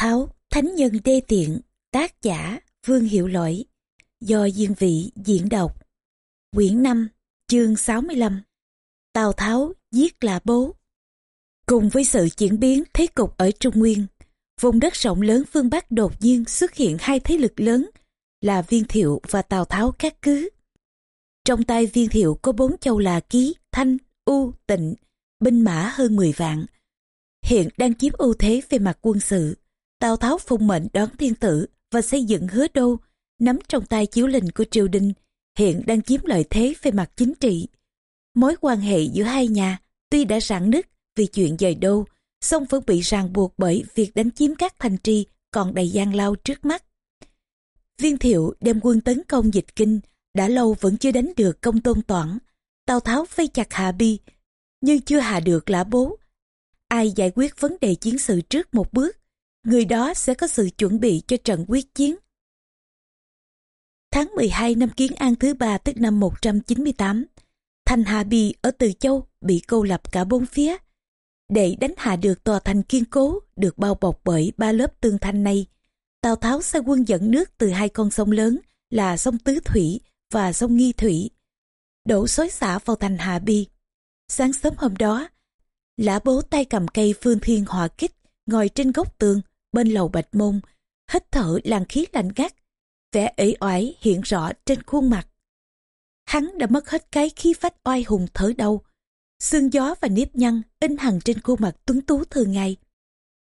Tháo, Thánh Nhân Đê Tiện, tác giả Vương Hiệu Lỗi, do Diên Vị diễn đọc. Quyển 5, chương 65 Tào Tháo giết là bố Cùng với sự chuyển biến thế cục ở Trung Nguyên, vùng đất rộng lớn phương Bắc đột nhiên xuất hiện hai thế lực lớn là Viên Thiệu và Tào Tháo các cứ. Trong tay Viên Thiệu có bốn châu là Ký, Thanh, U, Tịnh, binh mã hơn 10 vạn. Hiện đang chiếm ưu thế về mặt quân sự. Tào Tháo phụng mệnh đón thiên tử và xây dựng hứa đô, nắm trong tay chiếu lệnh của triều đình, hiện đang chiếm lợi thế về mặt chính trị. Mối quan hệ giữa hai nhà tuy đã rạn nứt vì chuyện dời đô, song vẫn bị ràng buộc bởi việc đánh chiếm các thành trì còn đầy gian lao trước mắt. Viên thiệu đem quân tấn công dịch kinh, đã lâu vẫn chưa đánh được công tôn toản. Tào Tháo vây chặt Hạ Bi, nhưng chưa hạ được lã bố. Ai giải quyết vấn đề chiến sự trước một bước, người đó sẽ có sự chuẩn bị cho trận quyết chiến. Tháng 12 năm Kiến An thứ ba tức năm 198, thành hà Bì ở Từ Châu bị cô lập cả bốn phía. Để đánh hạ được tòa thành kiên cố được bao bọc bởi ba lớp tương thanh này, Tào Tháo sai quân dẫn nước từ hai con sông lớn là sông Tứ Thủy và sông Nghi Thủy, đổ xối xả vào thành hà Bi. Sáng sớm hôm đó, lã bố tay cầm cây phương thiên hỏa kích, ngồi trên gốc tường, bên lầu bạch môn, hít thở làn khí lạnh gắt, vẻ ế oải hiện rõ trên khuôn mặt. Hắn đã mất hết cái khí phách oai hùng thở đâu xương gió và nếp nhăn in hằn trên khuôn mặt tuấn tú thường ngày.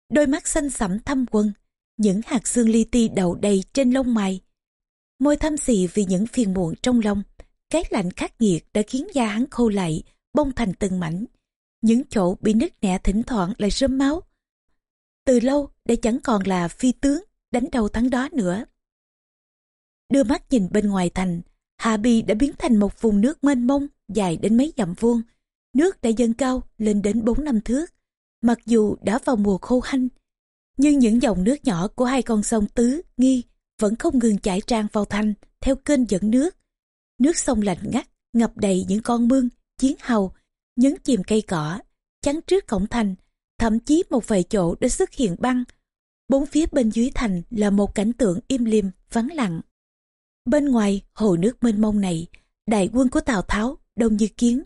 Đôi mắt xanh sẫm thâm quân, những hạt xương li ti đậu đầy trên lông mày. Môi thâm xì vì những phiền muộn trong lòng, cái lạnh khắc nghiệt đã khiến da hắn khô lại, bông thành từng mảnh. Những chỗ bị nứt nẻ thỉnh thoảng lại rơm máu. Từ lâu đã chẳng còn là phi tướng đánh đầu thắng đó nữa. Đưa mắt nhìn bên ngoài thành, Hạ Bì đã biến thành một vùng nước mênh mông dài đến mấy dặm vuông. Nước đã dâng cao lên đến 4 năm thước. Mặc dù đã vào mùa khô hanh, nhưng những dòng nước nhỏ của hai con sông Tứ, Nghi vẫn không ngừng chảy tràn vào thành theo kênh dẫn nước. Nước sông lạnh ngắt, ngập đầy những con mương, chiến hầu, nhấn chìm cây cỏ, chắn trước cổng thành, thậm chí một vài chỗ đã xuất hiện băng. Bốn phía bên dưới thành là một cảnh tượng im lìm, vắng lặng. Bên ngoài hồ nước mênh mông này, đại quân của Tào Tháo đông như kiến.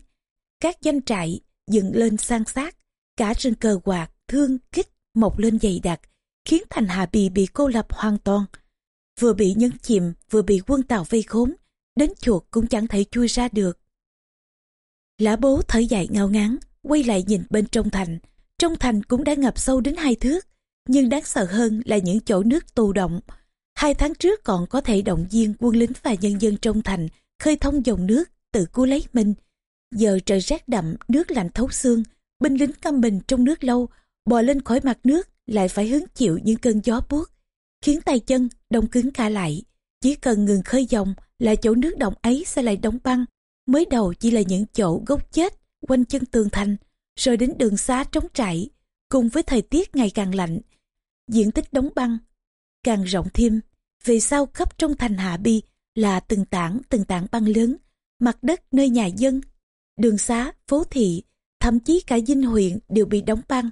Các doanh trại dựng lên san sát, cả rừng cờ quạt, thương, kích mọc lên dày đặc, khiến thành Hà Bì bị cô lập hoàn toàn. Vừa bị nhấn chìm, vừa bị quân Tào vây khốn, đến chuột cũng chẳng thể chui ra được. Lã bố thở dài ngao ngán, quay lại nhìn bên trong thành. Trong thành cũng đã ngập sâu đến hai thước, nhưng đáng sợ hơn là những chỗ nước tù động. Hai tháng trước còn có thể động viên quân lính và nhân dân trong thành khơi thông dòng nước, tự cứu lấy mình. Giờ trời rét đậm, nước lạnh thấu xương, binh lính căm mình trong nước lâu, bò lên khỏi mặt nước lại phải hứng chịu những cơn gió buốt, khiến tay chân đông cứng cả lại. Chỉ cần ngừng khơi dòng là chỗ nước động ấy sẽ lại đóng băng. Mới đầu chỉ là những chỗ gốc chết quanh chân tường thành, rồi đến đường xá trống trải, cùng với thời tiết ngày càng lạnh. Diện tích đóng băng càng rộng thêm, về sau khắp trong thành Hạ Bi là từng tảng từng tảng băng lớn, mặt đất nơi nhà dân, đường xá, phố thị, thậm chí cả dinh huyện đều bị đóng băng.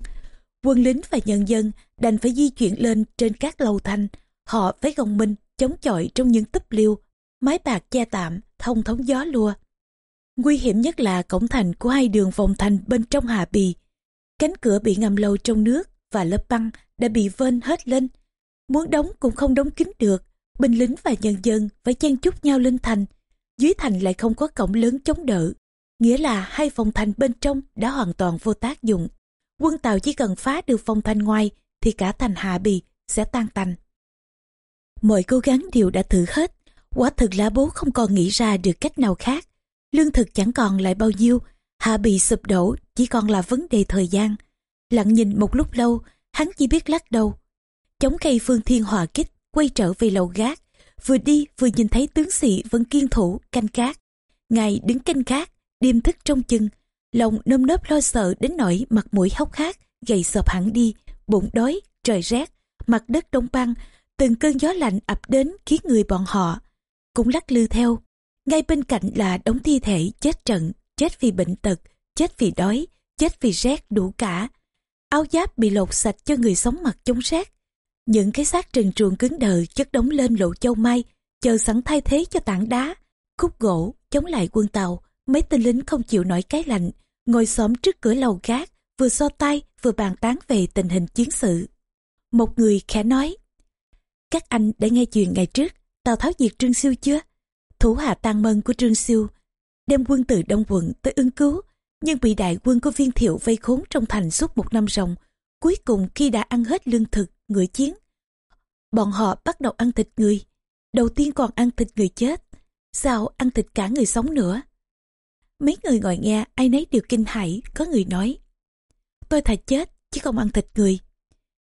Quân lính và nhân dân đành phải di chuyển lên trên các lầu thành, họ phải gồng mình chống chọi trong những túp liêu, mái bạc che tạm, thông thống gió lùa. Nguy hiểm nhất là cổng thành của hai đường vòng thành bên trong Hà Bì. Cánh cửa bị ngầm lâu trong nước và lớp băng đã bị vên hết lên. Muốn đóng cũng không đóng kín được, binh lính và nhân dân phải chen chúc nhau lên thành. Dưới thành lại không có cổng lớn chống đỡ, nghĩa là hai phòng thành bên trong đã hoàn toàn vô tác dụng. Quân Tàu chỉ cần phá được phòng thành ngoài thì cả thành Hà Bì sẽ tan tành. Mọi cố gắng đều đã thử hết, quả thực là bố không còn nghĩ ra được cách nào khác. Lương thực chẳng còn lại bao nhiêu, Hạ Bì sụp đổ chỉ còn là vấn đề thời gian. Lặng nhìn một lúc lâu, hắn chỉ biết lắc đầu. Chống cây phương thiên hòa kích, quay trở về lầu gác. Vừa đi vừa nhìn thấy tướng sĩ vẫn kiên thủ, canh cát. Ngài đứng canh cát, đêm thức trong chừng. Lòng nơm nớp lo sợ đến nỗi mặt mũi hốc hác, gầy sọp hẳn đi, bụng đói, trời rét, mặt đất đông băng, từng cơn gió lạnh ập đến khiến người bọn họ cũng lắc lư theo. Ngay bên cạnh là đống thi thể chết trận, chết vì bệnh tật, chết vì đói, chết vì rét đủ cả. Áo giáp bị lột sạch cho người sống mặt chống rét. Những cái xác trần truồng cứng đờ chất đóng lên lộ châu mai, chờ sẵn thay thế cho tảng đá, khúc gỗ, chống lại quân tàu. Mấy tên lính không chịu nổi cái lạnh, ngồi xóm trước cửa lầu gác, vừa so tay vừa bàn tán về tình hình chiến sự. Một người khẽ nói, các anh đã nghe chuyện ngày trước, Tào Tháo diệt Trương Siêu chưa? Thủ hạ tang mân của Trương Siêu, đem quân từ Đông quận tới ứng cứu, nhưng bị đại quân của viên thiệu vây khốn trong thành suốt một năm ròng. Cuối cùng khi đã ăn hết lương thực, người chiến, bọn họ bắt đầu ăn thịt người. Đầu tiên còn ăn thịt người chết, sao ăn thịt cả người sống nữa. Mấy người ngồi nghe ai nấy đều kinh hãi, có người nói. Tôi thà chết, chứ không ăn thịt người.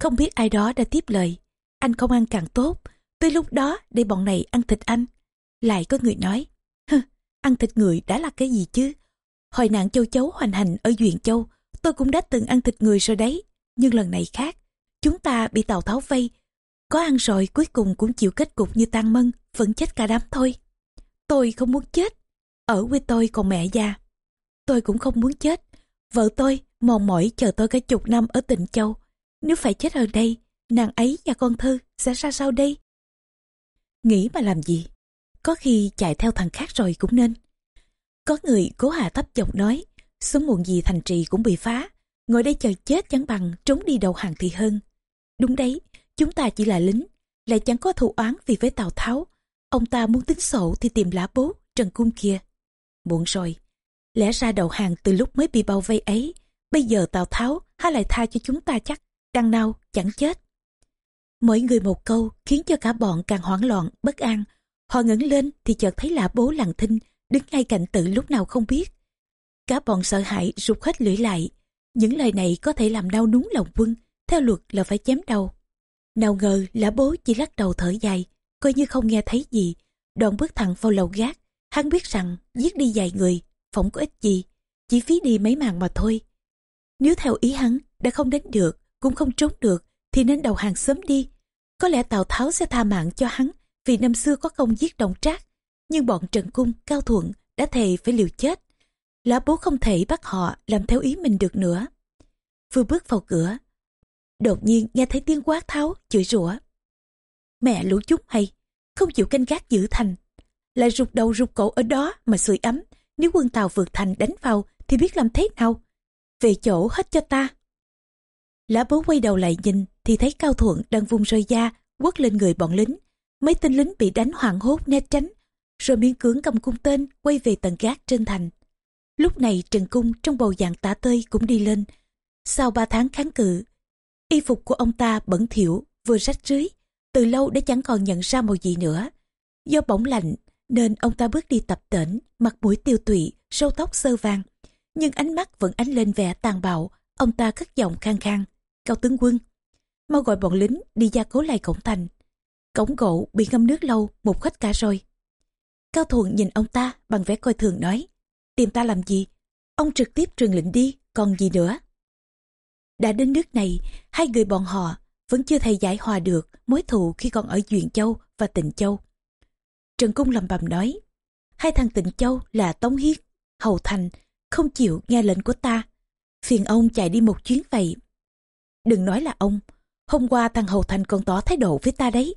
Không biết ai đó đã tiếp lời. Anh không ăn càng tốt, tôi lúc đó để bọn này ăn thịt anh. Lại có người nói, Hừ, ăn thịt người đã là cái gì chứ? Hồi nạn châu chấu hoành hành ở Duyện Châu, tôi cũng đã từng ăn thịt người rồi đấy. Nhưng lần này khác, chúng ta bị Tào Tháo vây. Có ăn rồi cuối cùng cũng chịu kết cục như tan mân, vẫn chết cả đám thôi. Tôi không muốn chết. Ở quê tôi còn mẹ già. Tôi cũng không muốn chết. Vợ tôi mòn mỏi chờ tôi cả chục năm ở tỉnh Châu. Nếu phải chết ở đây, nàng ấy và con Thư sẽ ra sao đây? Nghĩ mà làm gì? Có khi chạy theo thằng khác rồi cũng nên. Có người cố hạ thấp giọng nói, sớm muộn gì thành trì cũng bị phá. Ngồi đây chờ chết chẳng bằng trốn đi đầu hàng thì hơn. Đúng đấy, chúng ta chỉ là lính, lại chẳng có thù oán vì với Tào Tháo. Ông ta muốn tính sổ thì tìm lá bố, Trần Cung kia. Muộn rồi, lẽ ra đầu hàng từ lúc mới bị bao vây ấy, bây giờ Tào Tháo há lại tha cho chúng ta chắc, đằng nào chẳng chết. Mỗi người một câu khiến cho cả bọn càng hoảng loạn, bất an. Họ ngẩng lên thì chợt thấy là bố lặng thinh, đứng ngay cạnh tự lúc nào không biết. Cả bọn sợ hãi rụt hết lưỡi lại. Những lời này có thể làm đau núng lòng quân, theo luật là phải chém đầu. Nào ngờ lã bố chỉ lắc đầu thở dài, coi như không nghe thấy gì. Đoạn bước thẳng vào lầu gác, hắn biết rằng giết đi vài người, phỏng có ích gì, chỉ phí đi mấy màn mà thôi. Nếu theo ý hắn, đã không đến được, cũng không trốn được, thì nên đầu hàng sớm đi. Có lẽ Tào Tháo sẽ tha mạng cho hắn, vì năm xưa có công giết đồng trác. Nhưng bọn Trần Cung, Cao Thuận đã thề phải liều chết. Lã bố không thể bắt họ làm theo ý mình được nữa. Vừa bước vào cửa, đột nhiên nghe thấy tiếng quát tháo, chửi rủa. Mẹ lũ chúng hay, không chịu canh gác giữ thành. Lại rụt đầu rụt cổ ở đó mà sưởi ấm. Nếu quân Tàu vượt thành đánh vào thì biết làm thế nào? Về chỗ hết cho ta. Lã bố quay đầu lại nhìn thì thấy Cao Thuận đang vung roi da quất lên người bọn lính. Mấy tên lính bị đánh hoảng hốt né tránh, rồi miên cưỡng cầm cung tên quay về tầng gác trên thành. Lúc này Trần Cung trong bầu dạng tả tơi cũng đi lên. Sau ba tháng kháng cự, y phục của ông ta bẩn thỉu, vừa rách rưới, từ lâu đã chẳng còn nhận ra màu gì nữa. Do bỗng lạnh nên ông ta bước đi tập tễnh, mặt mũi tiêu tụy, râu tóc sơ vàng. Nhưng ánh mắt vẫn ánh lên vẻ tàn bạo, ông ta cất giọng khang khang. Cao tướng quân, mau gọi bọn lính đi gia cố lại cổng thành. Cổng gỗ bị ngâm nước lâu, một khách cả rồi. Cao Thuận nhìn ông ta bằng vẻ coi thường nói, tìm ta làm gì? Ông trực tiếp truyền lệnh đi, còn gì nữa? Đã đến nước này, hai người bọn họ vẫn chưa thể giải hòa được mối thù khi còn ở Duyện Châu và Tịnh Châu. Trần Cung lầm bầm nói, hai thằng Tịnh Châu là Tống Hiết, Hầu Thành, không chịu nghe lệnh của ta. Phiền ông chạy đi một chuyến vậy. Đừng nói là ông, hôm qua thằng Hầu Thành còn tỏ thái độ với ta đấy.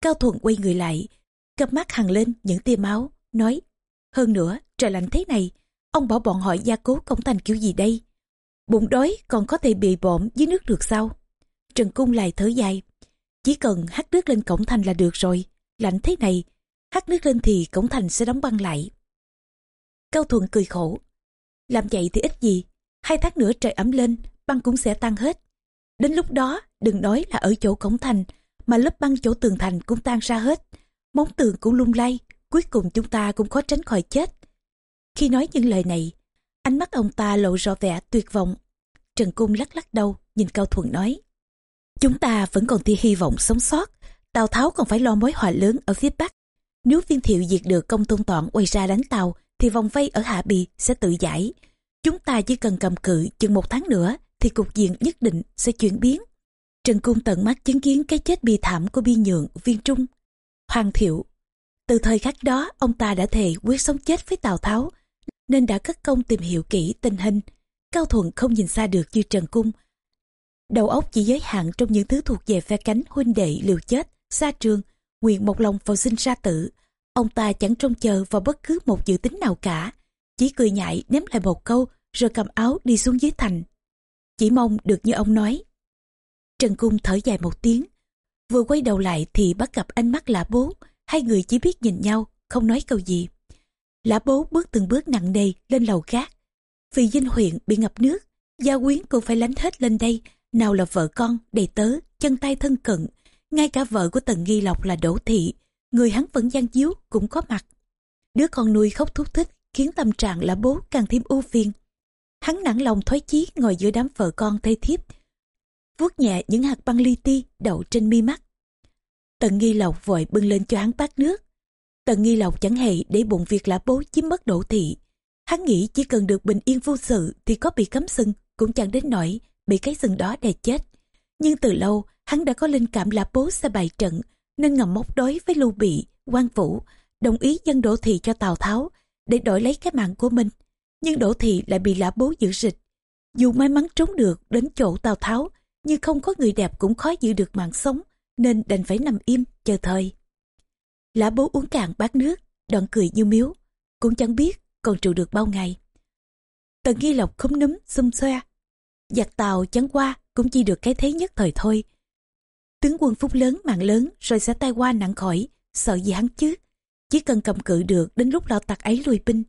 Cao Thuận quay người lại, cặp mắt hằng lên những tia máu, nói, hơn nữa, trời lạnh thế này, ông bảo bọn họ gia cố công thành kiểu gì đây? Bụng đói còn có thể bị bỏm dưới nước được sao? Trần Cung lại thở dài, chỉ cần hắt nước lên cổng thành là được rồi, lạnh thế này, hắt nước lên thì cổng thành sẽ đóng băng lại. Cao Thuận cười khổ, làm vậy thì ít gì, hai tháng nữa trời ấm lên, băng cũng sẽ tan hết. Đến lúc đó, đừng nói là ở chỗ cổng thành, mà lớp băng chỗ tường thành cũng tan ra hết. Móng tường cũng lung lay, cuối cùng chúng ta cũng khó tránh khỏi chết. Khi nói những lời này, ánh mắt ông ta lộ rõ vẻ tuyệt vọng. Trần Cung lắc lắc đầu, nhìn Cao Thuận nói. Chúng ta vẫn còn tia hy vọng sống sót. Tào Tháo còn phải lo mối họa lớn ở phía Bắc. Nếu viên thiệu diệt được công tôn toản quay ra đánh Tàu, thì vòng vây ở Hạ Bì sẽ tự giải. Chúng ta chỉ cần cầm cự chừng một tháng nữa, thì cục diện nhất định sẽ chuyển biến. Trần Cung tận mắt chứng kiến cái chết bi thảm của bi nhượng, viên trung, hoàng thiệu. Từ thời khắc đó, ông ta đã thề quyết sống chết với Tào Tháo, nên đã cất công tìm hiểu kỹ tình hình. Cao Thuận không nhìn xa được như Trần Cung, đầu óc chỉ giới hạn trong những thứ thuộc về phe cánh huynh đệ liều chết, xa trường, nguyện một lòng vào sinh ra tử. Ông ta chẳng trông chờ vào bất cứ một dự tính nào cả, chỉ cười nhại ném lại một câu rồi cầm áo đi xuống dưới thành. Chỉ mong được như ông nói. Trần Cung thở dài một tiếng, vừa quay đầu lại thì bắt gặp ánh mắt lã bố, hai người chỉ biết nhìn nhau, không nói câu gì. Lã bố bước từng bước nặng nề lên lầu khác. Vì dinh huyện bị ngập nước, gia quyến cũng phải lánh hết lên đây, nào là vợ con, đầy tớ, chân tay thân cận. Ngay cả vợ của Tần Nghi Lộc là Đỗ Thị, người hắn vẫn gian díu cũng có mặt. Đứa con nuôi khóc thúc thích, khiến tâm trạng lã bố càng thêm ưu phiền. Hắn nặng lòng thoái chí ngồi giữa đám vợ con thê thiếp, vuốt nhẹ những hạt băng li ti đậu trên mi mắt. Tần Nghi Lộc vội bưng lên cho hắn bát nước, Tần Nghi Lộc chẳng hề để bụng việc lã bố chiếm mất đỗ thị. Hắn nghĩ chỉ cần được bình yên vô sự thì có bị cấm sưng cũng chẳng đến nỗi bị cái sừng đó đè chết. Nhưng từ lâu hắn đã có linh cảm lã bố sẽ bày trận nên ngầm móc đối với Lưu Bị, quan Vũ, đồng ý dân đỗ thị cho Tào Tháo để đổi lấy cái mạng của mình. Nhưng đỗ thị lại bị lã bố giữ rịch. Dù may mắn trốn được đến chỗ Tào Tháo nhưng không có người đẹp cũng khó giữ được mạng sống nên đành phải nằm im chờ thời. Lã bố uống cạn bát nước, đoạn cười như miếu, cũng chẳng biết còn trụ được bao ngày. Tần nghi lộc khúm núm, xung xoe. Giặc tàu chắn qua cũng chỉ được cái thế nhất thời thôi. Tướng quân phúc lớn mạng lớn rồi sẽ tay qua nặng khỏi, sợ gì hắn chứ. Chỉ cần cầm cự được đến lúc lão tặc ấy lùi binh.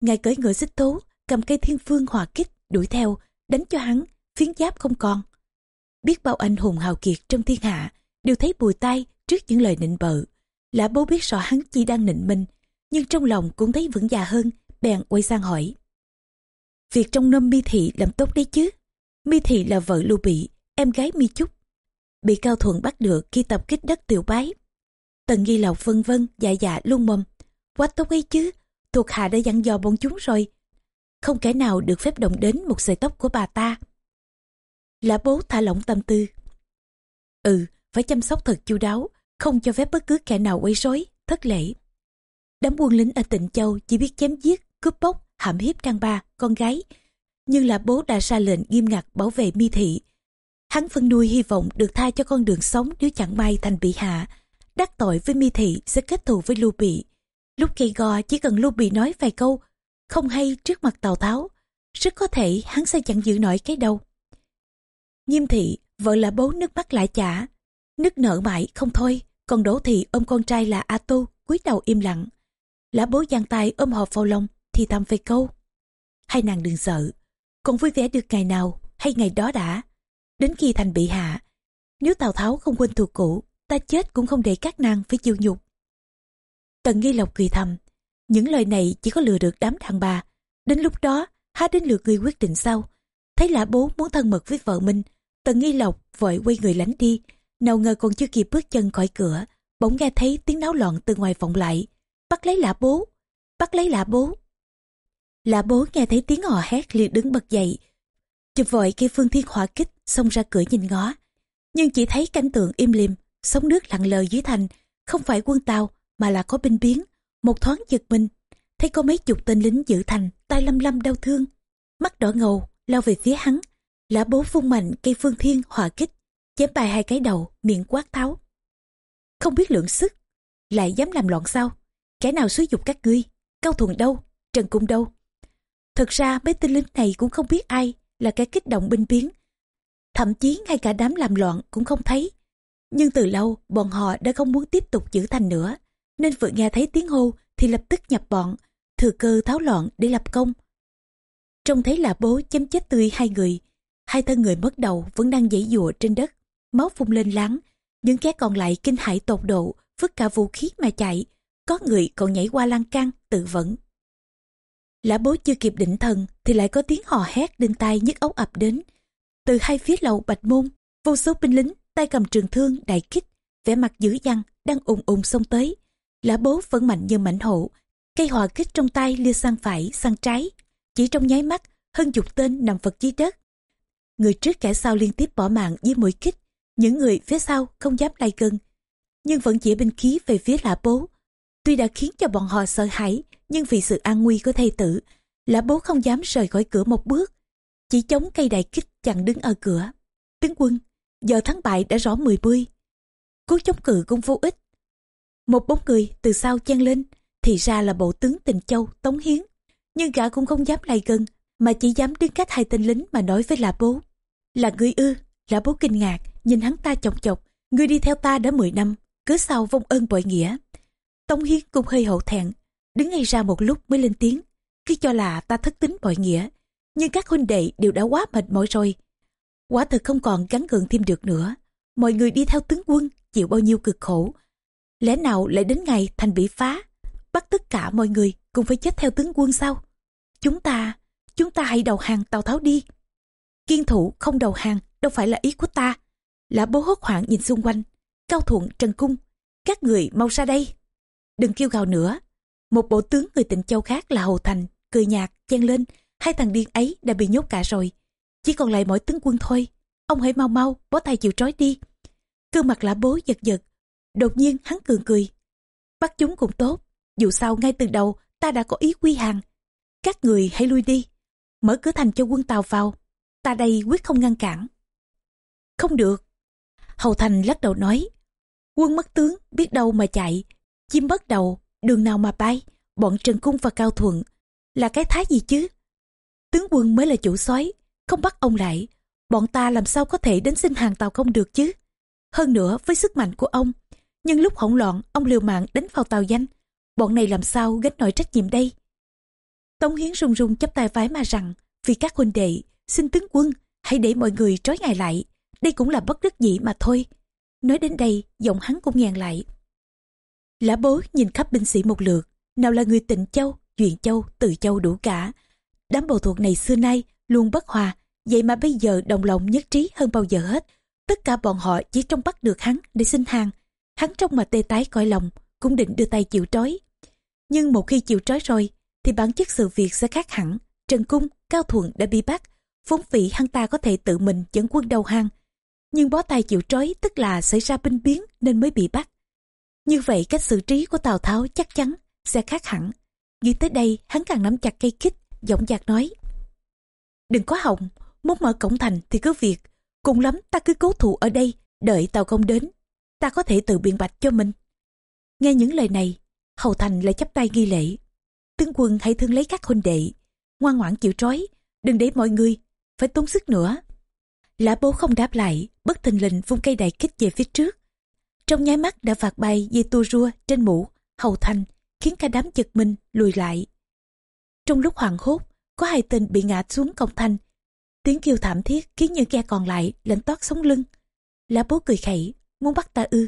Ngài cưỡi ngựa xích tố, cầm cây thiên phương hòa kích, đuổi theo, đánh cho hắn, phiến giáp không còn. Biết bao anh hùng hào kiệt trong thiên hạ, đều thấy bùi tai trước những lời nịnh bợ Lã bố biết rõ hắn chỉ đang nịnh mình, nhưng trong lòng cũng thấy vững già hơn, bèn quay sang hỏi. Việc trong nôm mi thị làm tốt đấy chứ. Mi thị là vợ lưu bị, em gái mi trúc. Bị cao thuận bắt được khi tập kích đất tiểu bái. Tần nghi lộc vân vân, dạ dạ luôn mồm. Quá tốt ấy chứ, thuộc hạ đã dặn dò bọn chúng rồi. Không kẻ nào được phép động đến một sợi tóc của bà ta là bố thả lỏng tâm tư. Ừ, phải chăm sóc thật chu đáo, không cho phép bất cứ kẻ nào quấy rối, thất lễ. Đám quân lính ở Tịnh Châu chỉ biết chém giết, cướp bóc, hãm hiếp trang ba, con gái. Nhưng là bố đã ra lệnh nghiêm ngặt bảo vệ mi thị. Hắn phân nuôi hy vọng được tha cho con đường sống nếu chẳng may thành bị hạ. Đắc tội với mi thị sẽ kết thù với lưu bị. Lúc gây gò chỉ cần lưu bị nói vài câu, không hay trước mặt Tào Tháo. Rất có thể hắn sẽ chẳng giữ nổi cái đâu. Nghiêm thị, vợ là bố nước mắt lại chả, nước nở mãi không thôi, còn Đỗ Thị ôm con trai là A tu cúi đầu im lặng. Lã bố giang tay ôm hộp vào lòng thì thầm về câu. Hai nàng đừng sợ, còn vui vẻ được ngày nào hay ngày đó đã. Đến khi thành bị hạ, nếu Tào Tháo không quên thuộc cũ, ta chết cũng không để các nàng phải chịu nhục. Tần nghi lộc cười thầm, những lời này chỉ có lừa được đám đàn bà. Đến lúc đó, há đến lượt người quyết định sau. Thấy lã bố muốn thân mật với vợ mình, tần nghi lộc vội quay người lánh đi, nào ngờ còn chưa kịp bước chân khỏi cửa, bỗng nghe thấy tiếng náo loạn từ ngoài vọng lại. Bắt lấy lạ bố, bắt lấy lạ bố. Lạ bố nghe thấy tiếng hò hét liền đứng bật dậy. Chụp vội cây phương thiên hỏa kích xông ra cửa nhìn ngó. Nhưng chỉ thấy cảnh tượng im lìm, sóng nước lặng lờ dưới thành, không phải quân tàu mà là có binh biến. Một thoáng giật mình, thấy có mấy chục tên lính giữ thành, tay lâm lâm đau thương. Mắt đỏ ngầu, lao về phía hắn. Lã bố vung mạnh, cây phương thiên hòa kích, chém bài hai cái đầu, miệng quát tháo. Không biết lượng sức, lại dám làm loạn sao? Kẻ nào xúi dục các ngươi? Cao thuần đâu? Trần cung đâu? Thật ra, mấy tên lính này cũng không biết ai là kẻ kích động binh biến. Thậm chí ngay cả đám làm loạn cũng không thấy. Nhưng từ lâu, bọn họ đã không muốn tiếp tục giữ thành nữa. Nên vừa nghe thấy tiếng hô thì lập tức nhập bọn, thừa cơ tháo loạn để lập công. Trông thấy là bố chém chết tươi hai người hai thân người mất đầu vẫn đang dãy dụa trên đất, máu phun lên láng. Những kẻ còn lại kinh hãi tột độ, vứt cả vũ khí mà chạy. Có người còn nhảy qua lan can, tự vẫn. Lã bố chưa kịp định thần thì lại có tiếng hò hét đinh tai nhức óc ập đến. Từ hai phía lầu bạch môn, vô số binh lính, tay cầm trường thương đại kích, vẻ mặt dữ dằn đang ùng ùng xông tới. Lã bố vẫn mạnh như mảnh hổ, cây hòa kích trong tay lia sang phải, sang trái. Chỉ trong nháy mắt, hơn chục tên nằm vật dưới đất người trước kẻ sau liên tiếp bỏ mạng với mũi kích những người phía sau không dám lay gần, nhưng vẫn chỉ binh khí về phía lã bố. Tuy đã khiến cho bọn họ sợ hãi, nhưng vì sự an nguy của thầy tử, lã bố không dám rời khỏi cửa một bước. Chỉ chống cây đại kích chặn đứng ở cửa. tướng quân giờ thắng bại đã rõ mười mươi cố chống cự cũng vô ích một bóng người từ sau chen lên thì ra là bộ tướng tình châu tống hiến nhưng gã cũng không dám lại gần mà chỉ dám đứng cách hai tên lính mà nói với lạ bố là người ư lạ bố kinh ngạc, nhìn hắn ta chọc chọc, ngươi đi theo ta đã 10 năm, cứ sau vong ơn bội nghĩa. Tống hiến cũng hơi hổ thẹn, đứng ngay ra một lúc mới lên tiếng, cứ cho là ta thất tính bội nghĩa, nhưng các huynh đệ đều đã quá mệt mỏi rồi. Quả thật không còn gắn gượng thêm được nữa. Mọi người đi theo tướng quân, chịu bao nhiêu cực khổ. Lẽ nào lại đến ngày thành bị phá, bắt tất cả mọi người cùng phải chết theo tướng quân sao? Chúng ta chúng ta hãy đầu hàng tào tháo đi kiên thủ không đầu hàng, đâu phải là ý của ta. Lã bố hốt hoảng nhìn xung quanh. Cao thuận trần cung, các người mau ra đây. Đừng kêu gào nữa. Một bộ tướng người tịnh châu khác là hồ thành, cười nhạt, chen lên. Hai thằng điên ấy đã bị nhốt cả rồi. Chỉ còn lại mỗi tướng quân thôi. Ông hãy mau mau, bó tay chịu trói đi. Cơ mặt lã bố giật giật. Đột nhiên hắn cường cười. Bắt chúng cũng tốt. Dù sao ngay từ đầu, ta đã có ý quy hàng. Các người hãy lui đi. Mở cửa thành cho quân tàu vào ta đây quyết không ngăn cản. Không được. Hầu thành lắc đầu nói, quân mất tướng, biết đâu mà chạy. Chim bất đầu, đường nào mà bay, bọn trần cung và cao thuận, là cái thái gì chứ? Tướng quân mới là chủ soái, không bắt ông lại. Bọn ta làm sao có thể đến xin hàng tàu không được chứ? Hơn nữa, với sức mạnh của ông, nhưng lúc hỗn loạn, ông liều mạng đánh vào tàu danh. Bọn này làm sao gánh nổi trách nhiệm đây? Tống hiến run run chấp tay vái mà rằng, vì các huynh đệ xin tướng quân, hãy để mọi người trói ngài lại. Đây cũng là bất đắc dĩ mà thôi. Nói đến đây, giọng hắn cũng ngàn lại. Lã bố nhìn khắp binh sĩ một lượt, nào là người tịnh châu, duyện châu, từ châu đủ cả. Đám bầu thuộc này xưa nay luôn bất hòa, vậy mà bây giờ đồng lòng nhất trí hơn bao giờ hết. Tất cả bọn họ chỉ trông bắt được hắn để xin hàng. Hắn trong mà tê tái coi lòng, cũng định đưa tay chịu trói. Nhưng một khi chịu trói rồi, thì bản chất sự việc sẽ khác hẳn. Trần cung, cao thuận đã bị bắt vốn vị hắn ta có thể tự mình dẫn quân đầu hàng. Nhưng bó tay chịu trói tức là xảy ra binh biến nên mới bị bắt. Như vậy cách xử trí của tào tháo chắc chắn sẽ khác hẳn. Nghĩ tới đây, hắn càng nắm chặt cây kích giọng dạc nói. Đừng có hỏng, muốn mở cổng thành thì cứ việc. Cùng lắm ta cứ cố thủ ở đây, đợi tàu công đến. Ta có thể tự biện bạch cho mình. Nghe những lời này, hầu thành lại chắp tay ghi lễ. Tướng quân hãy thương lấy các huynh đệ, ngoan ngoãn chịu trói, đừng để mọi người phải tốn sức nữa. Lã bố không đáp lại, bất thình lình vung cây đại kích về phía trước. Trong nháy mắt đã phạt bay dây tua rua trên mũ, hầu thành, khiến cả đám giật mình, lùi lại. Trong lúc hoảng hốt, có hai tên bị ngã xuống cổng thành tiếng kêu thảm thiết khiến những kẻ còn lại lạnh toát sống lưng. Lã bố cười khẩy, muốn bắt ta ư?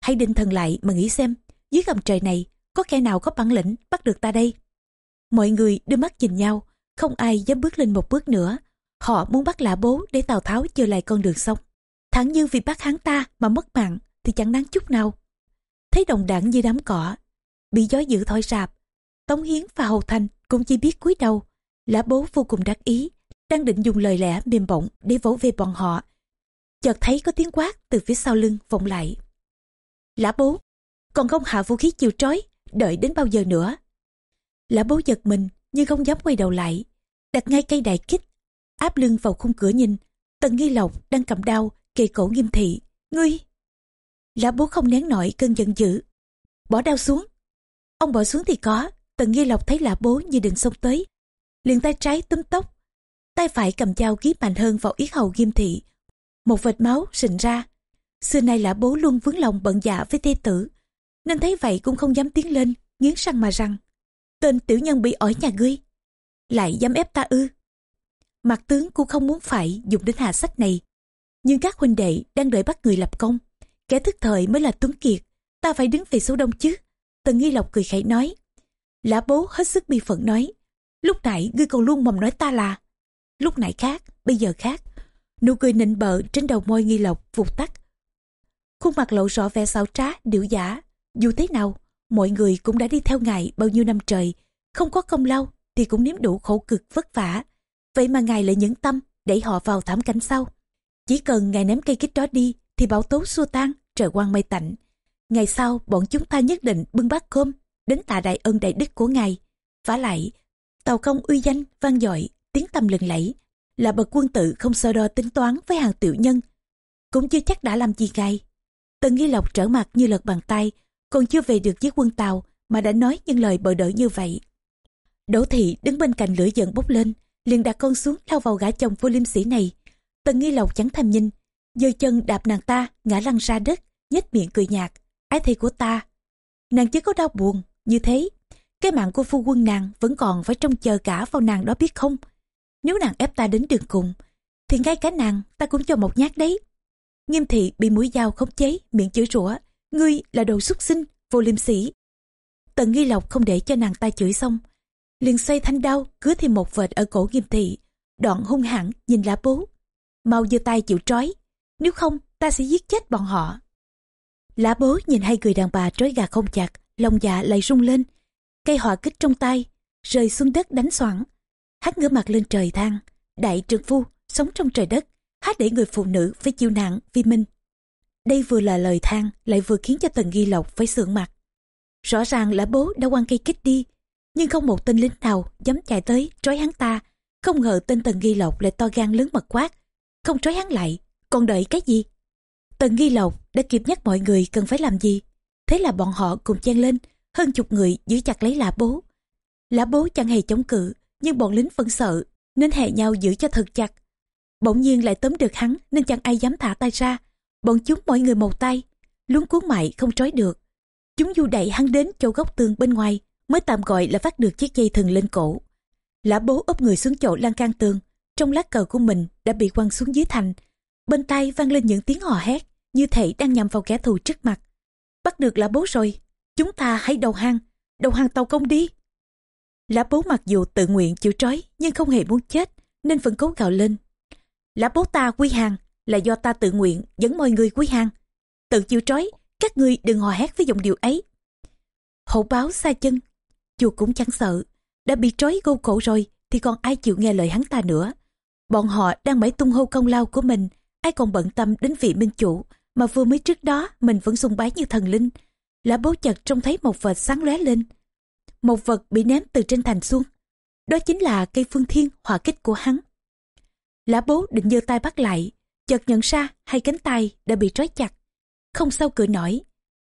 Hãy định thần lại mà nghĩ xem, dưới gầm trời này, có kẻ nào có bản lĩnh bắt được ta đây? Mọi người đưa mắt nhìn nhau, không ai dám bước lên một bước nữa họ muốn bắt lã bố để tào tháo chờ lại con đường sống. Thẳng như vì bắt hắn ta mà mất mạng thì chẳng đáng chút nào. Thấy đồng đảng như đám cỏ, bị gió dữ thổi sạp, tống hiến và hầu thành cũng chỉ biết cúi đầu. Lã bố vô cùng đắc ý, đang định dùng lời lẽ mềm bỗng để vỗ về bọn họ. Chợt thấy có tiếng quát từ phía sau lưng vọng lại. Lã bố, còn không hạ vũ khí chiều trói, đợi đến bao giờ nữa? Lã bố giật mình nhưng không dám quay đầu lại, đặt ngay cây đại kích áp lưng vào khung cửa nhìn, tần nghi lộc đang cầm đao kề cổ nghiêm thị. Ngươi! Lã bố không nén nổi cơn giận dữ. Bỏ đao xuống. Ông bỏ xuống thì có. Tần nghi lộc thấy lã bố như định xông tới, liền tay trái túm tóc, tay phải cầm dao ghi mạnh hơn vào yết hầu nghiêm thị. Một vệt máu sình ra. Xưa nay lã bố luôn vướng lòng bận dạ với thê tử, nên thấy vậy cũng không dám tiến lên, nghiến răng mà rằng, tên tiểu nhân bị ỏi nhà ngươi, lại dám ép ta ư? Mặt tướng cũng không muốn phải dùng đến hạ sách này. Nhưng các huynh đệ đang đợi bắt người lập công. Kẻ thức thời mới là tuấn kiệt. Ta phải đứng về số đông chứ. Tần nghi lộc cười khẩy nói. Lã bố hết sức bi phận nói. Lúc nãy ngươi còn luôn mầm nói ta là. Lúc nãy khác, bây giờ khác. Nụ cười nịnh bợ trên đầu môi nghi lộc vụt tắt. Khuôn mặt lộ rõ vẻ xảo trá điệu giả dù thế nào, mọi người cũng đã đi theo ngài bao nhiêu năm trời. Không có công lao thì cũng nếm đủ khổ cực vất vả vậy mà ngài lại nhẫn tâm đẩy họ vào thảm cảnh sau chỉ cần ngài ném cây kích đó đi thì bão tố xua tan trời quang mây tạnh ngày sau bọn chúng ta nhất định bưng bát cơm đến tạ đại ân đại đức của ngài vả lại tàu công uy danh vang dội tiếng tầm lừng lẫy là bậc quân tử không so đo tính toán với hàng tiểu nhân cũng chưa chắc đã làm gì ngài. Tần Nghi Lộc trở mặt như lật bàn tay, còn chưa về được với quân Tàu mà đã nói những lời bờ đỡ như vậy. Đỗ Thị đứng bên cạnh lửa giận bốc lên, liền đặt con xuống lao vào gã chồng vô liêm sĩ này. Tần Nghi Lộc chẳng thèm nhìn, giơ chân đạp nàng ta ngã lăn ra đất, nhếch miệng cười nhạt. Ái thầy của ta, nàng chỉ có đau buồn như thế. Cái mạng của phu quân nàng vẫn còn phải trông chờ cả vào nàng đó biết không? Nếu nàng ép ta đến đường cùng, thì ngay cả nàng ta cũng cho một nhát đấy. Nghiêm thị bị mũi dao khống chế, miệng chửi rủa. Ngươi là đồ xuất sinh, vô liêm sĩ. Tần nghi lộc không để cho nàng ta chửi xong. Liền xoay thanh đao, cứa thêm một vệt ở cổ nghiêm thị. Đoạn hung hãn nhìn lá bố. Mau giơ tay chịu trói. Nếu không, ta sẽ giết chết bọn họ. Lá bố nhìn hai người đàn bà trói gà không chặt, lòng dạ lại rung lên. Cây họa kích trong tay, rơi xuống đất đánh xoảng. Hát ngửa mặt lên trời than. Đại trượng phu, sống trong trời đất, hát để người phụ nữ phải chịu nạn vì mình. Đây vừa là lời than, lại vừa khiến cho Tần Ghi Lộc phải sượng mặt. Rõ ràng là bố đã quăng cây kích đi, nhưng không một tên lính nào dám chạy tới trói hắn ta. Không ngờ tên Tần Ghi Lộc lại to gan lớn mật quát, không trói hắn lại, còn đợi cái gì? Tần Ghi Lộc đã kịp nhắc mọi người cần phải làm gì. Thế là bọn họ cùng chen lên, hơn chục người giữ chặt lấy lã bố. Lã bố chẳng hề chống cự, nhưng bọn lính vẫn sợ, nên hẹn nhau giữ cho thật chặt. Bỗng nhiên lại tóm được hắn nên chẳng ai dám thả tay ra. Bọn chúng mỗi người một tay, luống cuốn mại không trói được. Chúng du đẩy hắn đến chỗ góc tường bên ngoài, mới tạm gọi là vắt được chiếc dây thừng lên cổ. Lã bố úp người xuống chỗ lan can tường, trong lá cờ của mình đã bị quăng xuống dưới thành. Bên tay vang lên những tiếng hò hét, như thể đang nhằm vào kẻ thù trước mặt. Bắt được lã bố rồi, chúng ta hãy đầu hàng, đầu hàng tàu công đi. Lã bố mặc dù tự nguyện chịu trói nhưng không hề muốn chết nên vẫn cố gào lên. Lã bố ta quy hàng là do ta tự nguyện dẫn mọi người quy hàng. Tự chịu trói, các ngươi đừng hò hét với dòng điều ấy. Hậu báo xa chân, chùa cũng chẳng sợ, đã bị trói gâu cổ rồi thì còn ai chịu nghe lời hắn ta nữa. Bọn họ đang mãi tung hô công lao của mình, ai còn bận tâm đến vị minh chủ mà vừa mới trước đó mình vẫn sung bái như thần linh. Lã bố chợt trông thấy một vật sáng lóe lên. Một vật bị ném từ trên thành xuống. Đó chính là cây phương thiên hỏa kích của hắn. Lã bố định giơ tay bắt lại, chợt nhận ra hai cánh tay đã bị trói chặt. Không sao cử nổi,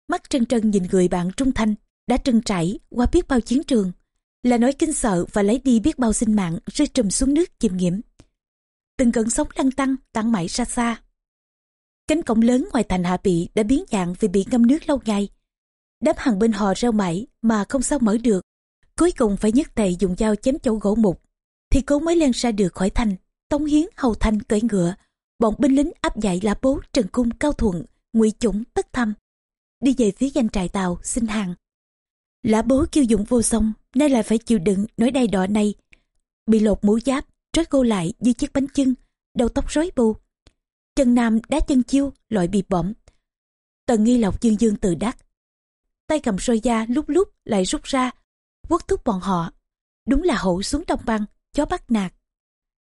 mắt trân trân nhìn người bạn trung thành đã trân trải qua biết bao chiến trường. Là nói kinh sợ và lấy đi biết bao sinh mạng rơi trùm xuống nước chìm nghiễm. Từng cơn sóng lăn tăng tản mãi xa xa. Cánh cổng lớn ngoài thành hạ bị đã biến dạng vì bị ngâm nước lâu ngày. Đám hàng bên họ reo mãi mà không sao mở được. Cuối cùng phải nhất tay dùng dao chém chỗ gỗ mục. Thì cố mới lên ra được khỏi thành. Tống Hiến, Hầu Thanh cưỡi ngựa. Bọn binh lính áp giải là bố Trần Cung Cao Thuận, ngụy Chủng Tất Thâm. Đi về phía danh trại tàu xin hàng. Lã bố kêu dụng vô song, nay lại phải chịu đựng nỗi đay đỏ này. Bị lột mũ giáp, trói cô lại như chiếc bánh chưng, đầu tóc rối bù, chân nam đá chân chiêu loại bị bỏm tần nghi lộc dương dương tự đắc. Tay cầm roi da lúc lúc lại rút ra quất thúc bọn họ. Đúng là hổ xuống đông băng chó bắt nạt.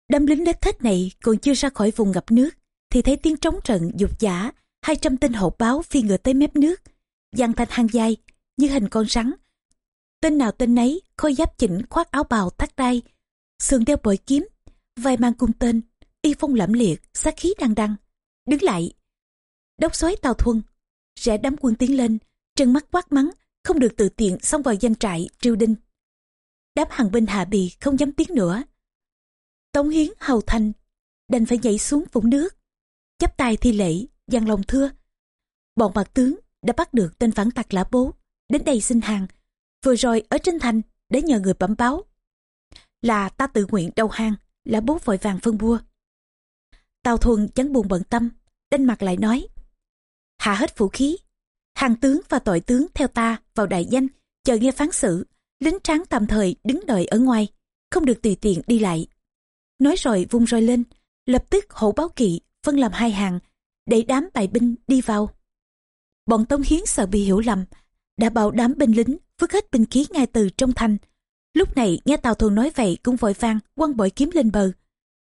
Đám lính đất thết này còn chưa ra khỏi vùng ngập nước thì thấy tiếng trống trận dục giả hai trăm tên hổ báo phi ngựa tới mép nước. Giang thành hang dài như hình con rắn tên nào tên nấy, khôi giáp chỉnh, khoác áo bào thắt đai sườn đeo bội kiếm, vai mang cung tên, y phong lẫm liệt sát khí đăng đăng. đứng lại. Đốc xoáy tào thuần, rẽ đám quân tiến lên, trừng mắt quát mắng, không được tự tiện xông vào danh trại, triều đinh đám hàng binh hạ bì không dám tiếng nữa. Tống hiến, hầu thành, đành phải nhảy xuống vũng nước. Chắp tay thi lễ dàn lòng thưa. Bọn mặt tướng đã bắt được tên phản tặc lã bố, đến đây xin hàng vừa rồi ở trên thành để nhờ người bẩm báo là ta tự nguyện đầu hàng là bố vội vàng phân bua Tào Thuần chẳng buồn bận tâm, đanh mặt lại nói. Hạ hết vũ khí, hàng tướng và tội tướng theo ta vào đại danh, chờ nghe phán xử, lính tráng tạm thời đứng đợi ở ngoài, không được tùy tiện đi lại. Nói rồi vung roi lên, lập tức hổ báo kỵ phân làm hai hàng, để đám bài binh đi vào. Bọn Tông Hiến sợ bị hiểu lầm, đã bảo đám binh lính vứt hết binh khí ngay từ trong thành. Lúc này nghe Tào Thuần nói vậy cũng vội vàng quăng bội kiếm lên bờ,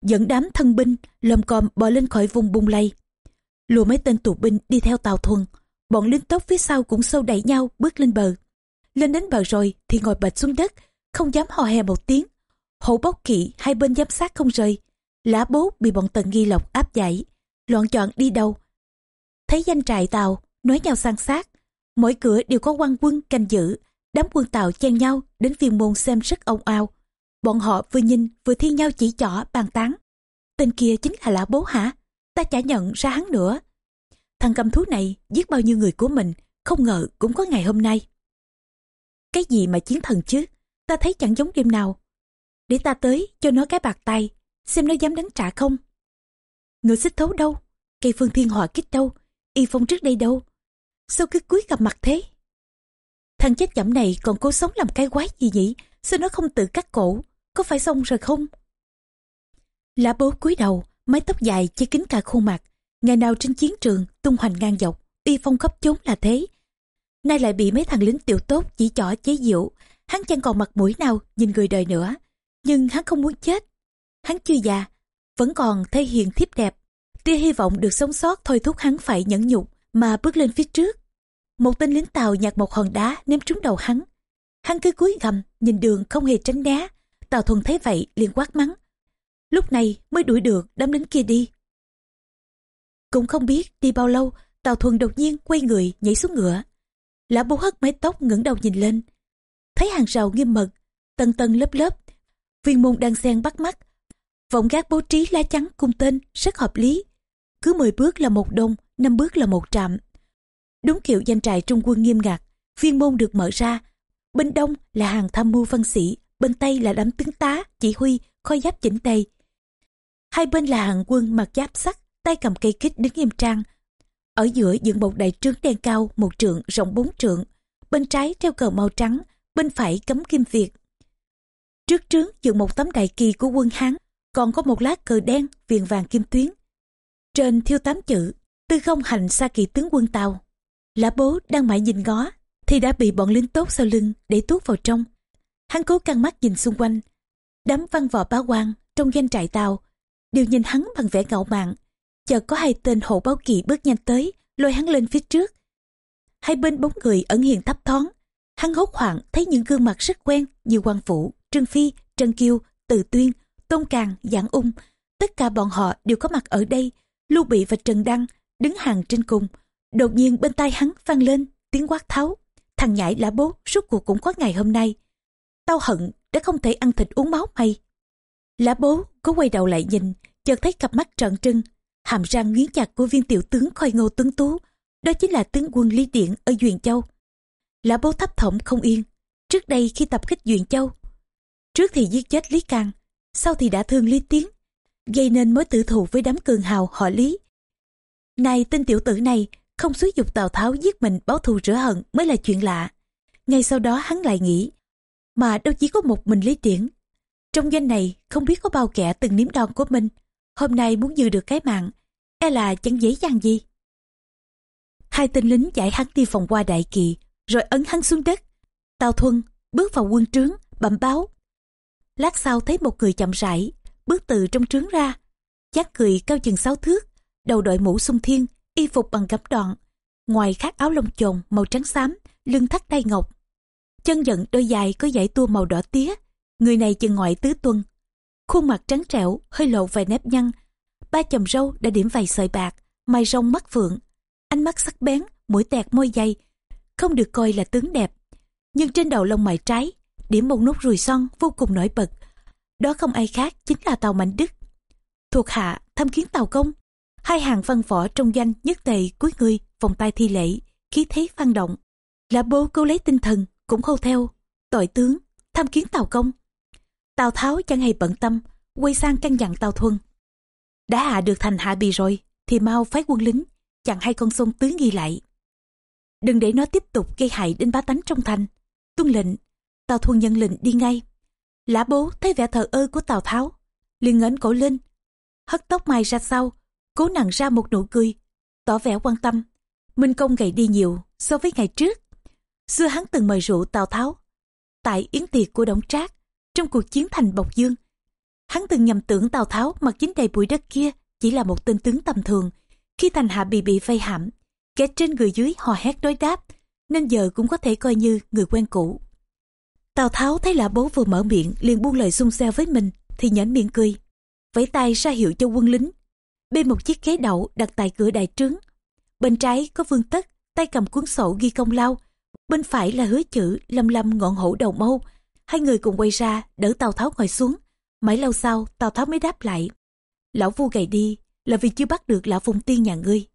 dẫn đám thân binh lầm còm bò lên khỏi vùng bùng lầy. Lùa mấy tên tù binh đi theo tàu thuần bọn lính tốc phía sau cũng sâu đẩy nhau bước lên bờ. Lên đến bờ rồi thì ngồi bệt xuống đất không dám hò hè một tiếng. Hổ bóc kỵ hai bên giám sát không rời. Lá bố bị bọn tần nghi lộc áp giải. Loạn chọn đi đâu thấy danh trại tàu nói nhau sang sát. Mỗi cửa đều có quan quân canh giữ đám quân tàu chen nhau đến viên môn xem rất ông ao bọn họ vừa nhìn vừa thi nhau chỉ trỏ, bàn tán. Tên kia chính là lã bố hả? Ta chả nhận ra hắn nữa. Thằng cầm thú này giết bao nhiêu người của mình, không ngờ cũng có ngày hôm nay. Cái gì mà chiến thần chứ? Ta thấy chẳng giống đêm nào. Để ta tới cho nó cái bạc tay, xem nó dám đánh trả không. Người xích thấu đâu? Cây phương thiên hỏa kích đâu? Y phong trước đây đâu? Sao cứ cúi gặp mặt thế? Thằng chết chậm này còn cố sống làm cái quái gì nhỉ sao nó không tự cắt cổ? Có phải xong rồi không? Lá bố cúi đầu, mái tóc dài che kín cả khuôn mặt. Ngày nào trên chiến trường, tung hoành ngang dọc uy phong khắp chốn là thế. Nay lại bị mấy thằng lính tiểu tốt chỉ trỏ chế diệu hắn chẳng còn mặt mũi nào nhìn người đời nữa. Nhưng hắn không muốn chết. Hắn chưa già, vẫn còn thể hiện thiếp đẹp. Tia hy vọng được sống sót thôi thúc hắn phải nhẫn nhục, mà bước lên phía trước một tên lính tàu nhặt một hòn đá ném trúng đầu hắn. Hắn cứ cúi gầm nhìn đường không hề tránh né. Tàu thuần thấy vậy liền quát mắng. Lúc này mới đuổi được đám lính kia đi. Cũng không biết đi bao lâu, tàu thuần đột nhiên quay người nhảy xuống ngựa. Lã bố hất mái tóc ngẩng đầu nhìn lên. Thấy hàng rào nghiêm mật, tầng tầng lớp lớp, viên môn đang xen bắt mắt. Vọng gác bố trí lá chắn cung tên rất hợp lý. Cứ 10 bước là một đông, năm bước là một trạm đúng kiểu danh trại trung quân nghiêm ngặt viên môn được mở ra. Bên đông là hàng tham mưu văn sĩ, bên tây là đám tướng tá, chỉ huy khôi giáp chỉnh tây hai bên là hàng quân mặc giáp sắt, tay cầm cây kích đứng nghiêm trang. Ở giữa dựng một đại trướng đen cao, một trượng, rộng bốn trượng. Bên trái treo cờ màu trắng, bên phải cấm kim việt. Trước trướng dựng một tấm đại kỳ của quân hán, còn có một lá cờ đen, viền vàng kim tuyến. Trên thiêu tám chữ, tư không hành xa kỳ tướng quân tàu lã bố đang mãi nhìn ngó thì đã bị bọn lính tốt sau lưng để tuốt vào trong. Hắn cố căng mắt nhìn xung quanh. Đám văn võ bá quan trong danh trại tàu đều nhìn hắn bằng vẻ ngạo mạn. Chợt có hai tên hộ báo kỳ bước nhanh tới lôi hắn lên phía trước. Hai bên bóng người ẩn hiện thấp thoáng. Hắn hốt hoảng thấy những gương mặt rất quen như quan phủ, trương phi trân kiêu từ tuyên tôn càng giảng ung. Tất cả bọn họ đều có mặt ở đây lưu bị và trần đăng đứng hàng trên cùng đột nhiên bên tai hắn vang lên tiếng quát tháo. Thằng nhãi lã bố, suốt cuộc cũng có ngày hôm nay. Tao hận đã không thể ăn thịt uống máu mày. Lã bố có quay đầu lại nhìn, chợt thấy cặp mắt trợn trưng. Hàm răng nghiến chặt của viên tiểu tướng khôi ngô tuấn tú. Đó chính là tướng quân lý điện ở duyện châu. Lã bố thấp thỏm không yên. Trước đây khi tập kích duyện châu, trước thì giết chết lý càng sau thì đã thương lý tiến, gây nên mối tử thù với đám cường hào họ lý. Nay tên tiểu tử này không xúi dục tào tháo giết mình báo thù rửa hận mới là chuyện lạ. Ngay sau đó hắn lại nghĩ, mà đâu chỉ có một mình lý tiễn. Trong doanh này không biết có bao kẻ từng nếm đòn của mình. Hôm nay muốn giữ được cái mạng e là chẳng dễ dàng gì. Hai tên lính giải hắn đi phòng qua đại kỳ, rồi ấn hắn xuống đất. Tào thuân bước vào quân trướng, bẩm báo. Lát sau thấy một người chậm rãi, bước từ trong trướng ra chát cười cao chừng sáu thước, đầu đội mũ sung thiên y phục bằng gấm đoạn, ngoài khác áo lông chồn màu trắng xám, lưng thắt đai ngọc. Chân giận đôi dài có dải tua màu đỏ tía, người này chừng ngoại tứ tuân khuôn mặt trắng trẻo, hơi lộ vài nếp nhăn. Ba chồng râu đã điểm vài sợi bạc mày rong mắt phượng. Ánh mắt sắc bén, mũi tẹt môi dày, không được coi là tướng đẹp. Nhưng trên đầu lông mày trái, điểm một nút ruồi son vô cùng nổi bật. Đó không ai khác chính là tàu mạnh đức. Thuộc hạ thăm kiến tàu công hai hàng văn võ trong danh nhất tề cuối người vòng tay thi lễ, khí thế phan động. Là bố câu lấy tinh thần, cũng hô theo, tội tướng, tham kiến tàu công. Tào tháo chẳng hề bận tâm, quay sang căn dặn tàu thuần. Đã hạ được thành hạ bì rồi, thì mau phái quân lính, chặn hai con sông tứ nghi lại. Đừng để nó tiếp tục gây hại đến bá tánh trong thành. Tuân lệnh, tào thuần nhận lệnh đi ngay. Lã bố thấy vẻ thờ ơ của tào tháo, liền ngẩng cổ lên, hất tóc mày ra sau cố nặng ra một nụ cười, tỏ vẻ quan tâm. Minh công gầy đi nhiều so với ngày trước. Xưa hắn từng mời rượu tào tháo, tại yến tiệc của đổng trác, trong cuộc chiến thành bộc dương. Hắn từng nhầm tưởng tào tháo mặc dính đầy bụi đất kia chỉ là một tên tướng tầm thường. Khi thành hạ bị bị vây hãm, kẻ trên người dưới hò hét đối đáp, nên giờ cũng có thể coi như người quen cũ. Tào tháo thấy lã bố vừa mở miệng liền buông lời xung xeo với mình, thì nhẫn miệng cười. Vẫy tay ra hiệu cho quân lính bên một chiếc ghế đậu đặt tại cửa đại trướng bên trái có vương tất, tay cầm cuốn sổ ghi công lao, bên phải là hứa chữ lâm lâm ngọn hổ đầu mâu. Hai người cùng quay ra, đỡ Tào Tháo ngồi xuống. Mãi lâu sau, Tào Tháo mới đáp lại. Lão vua gầy đi, là vì chưa bắt được lão phùng tiên nhà ngươi.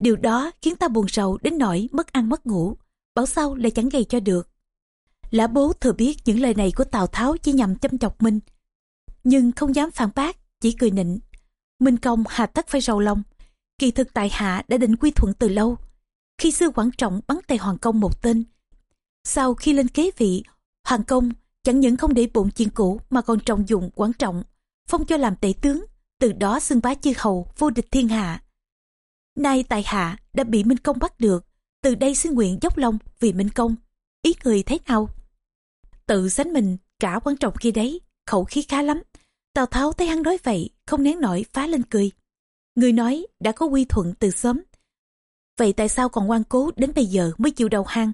Điều đó khiến ta buồn sầu đến nỗi mất ăn mất ngủ, bảo sao lại chẳng gầy cho được. Lã bố thừa biết những lời này của Tào Tháo chỉ nhằm châm chọc mình, nhưng không dám phản bác, chỉ cười nịnh. Minh Công hà tất phải rầu lòng, kỳ thực tại hạ đã định quy thuận từ lâu. Khi xưa Quảng Trọng bắn tay Hoàng Công một tên, sau khi lên kế vị, Hoàng Công chẳng những không để bụng chuyện cũ mà còn trọng dụng Quảng Trọng, phong cho làm tể tướng, từ đó xưng bá chư hầu vô địch thiên hạ. Nay tại hạ đã bị Minh Công bắt được, từ đây xin nguyện dốc lòng vì Minh Công. Ý người thế nào? Tự sánh mình cả quan trọng kia đấy, khẩu khí khá lắm. Tào Tháo thấy hắn nói vậy, không nén nổi phá lên cười. Người nói đã có quy thuận từ sớm. Vậy tại sao còn ngoan cố đến bây giờ mới chịu đầu hang?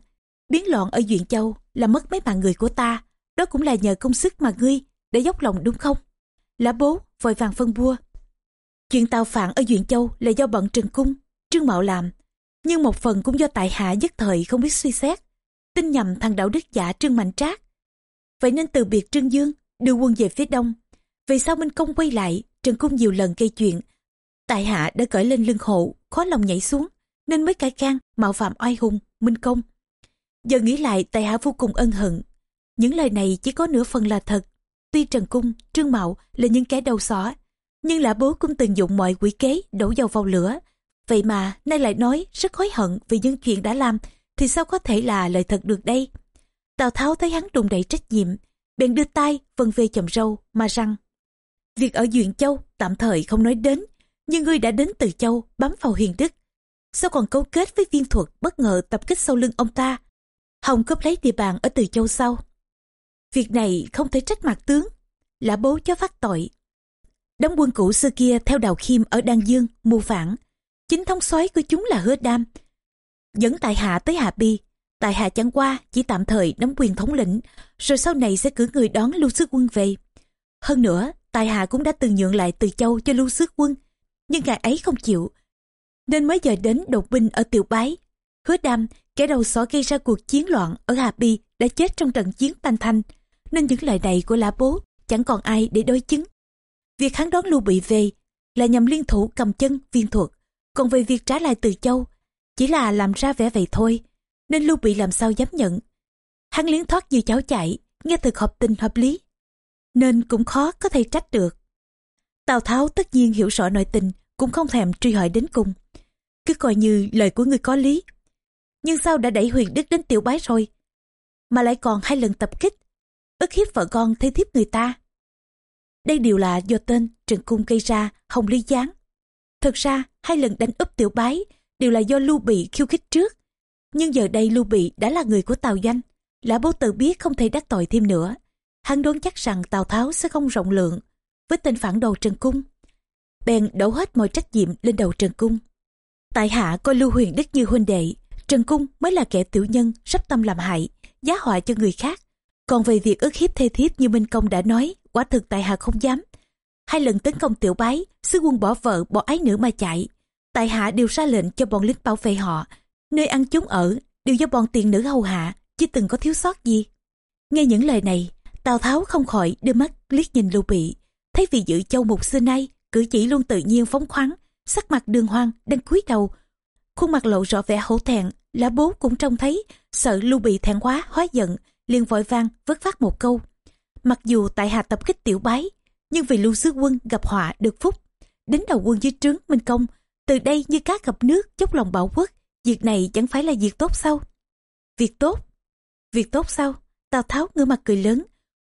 Biến loạn ở Duyện Châu là mất mấy mạng người của ta. Đó cũng là nhờ công sức mà ngươi để dốc lòng đúng không? Lã bố vội vàng phân bua. Chuyện tào phản ở Duyện Châu là do bận Trần Cung, Trương Mạo làm. Nhưng một phần cũng do tại hạ nhất thời không biết suy xét. Tin nhầm thằng đạo đức giả Trương Mạnh Trác. Vậy nên từ biệt Trương Dương, đưa quân về phía đông. Vì sao Minh Công quay lại, Trần Cung nhiều lần gây chuyện. Tại hạ đã cởi lên lưng hộ, khó lòng nhảy xuống, nên mới cải can, mạo phạm oai hùng, Minh Công. Giờ nghĩ lại tại hạ vô cùng ân hận. Những lời này chỉ có nửa phần là thật. Tuy Trần Cung, Trương Mạo là những kẻ đầu sỏ, nhưng lã bố cũng từng dụng mọi quỷ kế đổ dầu vào lửa. Vậy mà nay lại nói rất hối hận vì những chuyện đã làm thì sao có thể là lời thật được đây. Tào Tháo thấy hắn đùng đẩy trách nhiệm, bèn đưa tay vân về chầm râu mà rằng việc ở Duyện Châu tạm thời không nói đến, nhưng ngươi đã đến từ Châu bám vào hiền đức. Sao còn cấu kết với viên thuật bất ngờ tập kích sau lưng ông ta? Hồng cướp lấy địa bàn ở từ Châu sau. Việc này không thể trách mặt tướng, là bố cho phát tội. Đám quân cũ xưa kia theo đào khiêm ở Đan Dương, mưu phản. Chính thống soái của chúng là hứa đam. Dẫn tại hạ tới Hạ Bi. Tại hạ chẳng qua chỉ tạm thời nắm quyền thống lĩnh, rồi sau này sẽ cử người đón lưu sứ quân về. Hơn nữa, tại hạ cũng đã từng nhượng lại từ châu cho lưu sứ quân, nhưng ngài ấy không chịu. Nên mới giờ đến đột binh ở Tiểu Bái. Hứa đam, kẻ đầu sỏ gây ra cuộc chiến loạn ở Hà Bi đã chết trong trận chiến Thanh Thanh, nên những lời này của Lã Bố chẳng còn ai để đối chứng. Việc hắn đón Lưu Bị về là nhằm liên thủ cầm chân viên thuật, còn về việc trả lại từ châu chỉ là làm ra vẻ vậy thôi, nên Lưu Bị làm sao dám nhận. Hắn liến thoát như cháu chạy, nghe thực hợp tình hợp lý, nên cũng khó có thể trách được. Tào Tháo tất nhiên hiểu rõ nội tình, cũng không thèm truy hỏi đến cùng. Cứ coi như lời của người có lý. Nhưng sao đã đẩy huyền đức đến tiểu bái rồi? Mà lại còn hai lần tập kích, ức hiếp vợ con thế thiếp người ta. Đây đều là do tên Trần Cung gây ra Hồng Ly Giáng. Thực ra, hai lần đánh úp tiểu bái đều là do Lưu Bị khiêu khích trước. Nhưng giờ đây Lưu Bị đã là người của Tào Doanh. Lã bố tự biết không thể đắc tội thêm nữa. Hắn đoán chắc rằng Tào Tháo sẽ không rộng lượng với tên phản đồ Trần Cung. Bèn đổ hết mọi trách nhiệm lên đầu Trần Cung. Tại hạ coi Lưu Huyền Đức như huynh đệ, Trần Cung mới là kẻ tiểu nhân sắp tâm làm hại, giá họa cho người khác. Còn về việc ức hiếp thê thiếp như Minh Công đã nói, quả thực tại hạ không dám. Hai lần tấn công tiểu bái, sứ quân bỏ vợ, bỏ ái nữ mà chạy. Tại hạ đều ra lệnh cho bọn lính bảo vệ họ, nơi ăn chúng ở đều do bọn tiền nữ hầu hạ, chứ từng có thiếu sót gì. Nghe những lời này, Tào Tháo không khỏi đưa mắt liếc nhìn Lưu Bị, thấy vị dự châu mục xưa nay cử chỉ luôn tự nhiên phóng khoáng, sắc mặt đường hoang đang cúi đầu, khuôn mặt lộ rõ vẻ hổ thẹn, lá bố cũng trông thấy, sợ Lưu Bị thẹn quá hóa giận, liền vội vang vất phát một câu. Mặc dù tại hạ tập kích tiểu bái, nhưng vì lưu sứ quân gặp họa được phúc, đến đầu quân dưới trướng Minh Công, từ đây như cá gặp nước chốc lòng bảo quốc, việc này chẳng phải là việc tốt sao? Việc tốt? Việc tốt sao? Tào Tháo ngửa mặt cười lớn,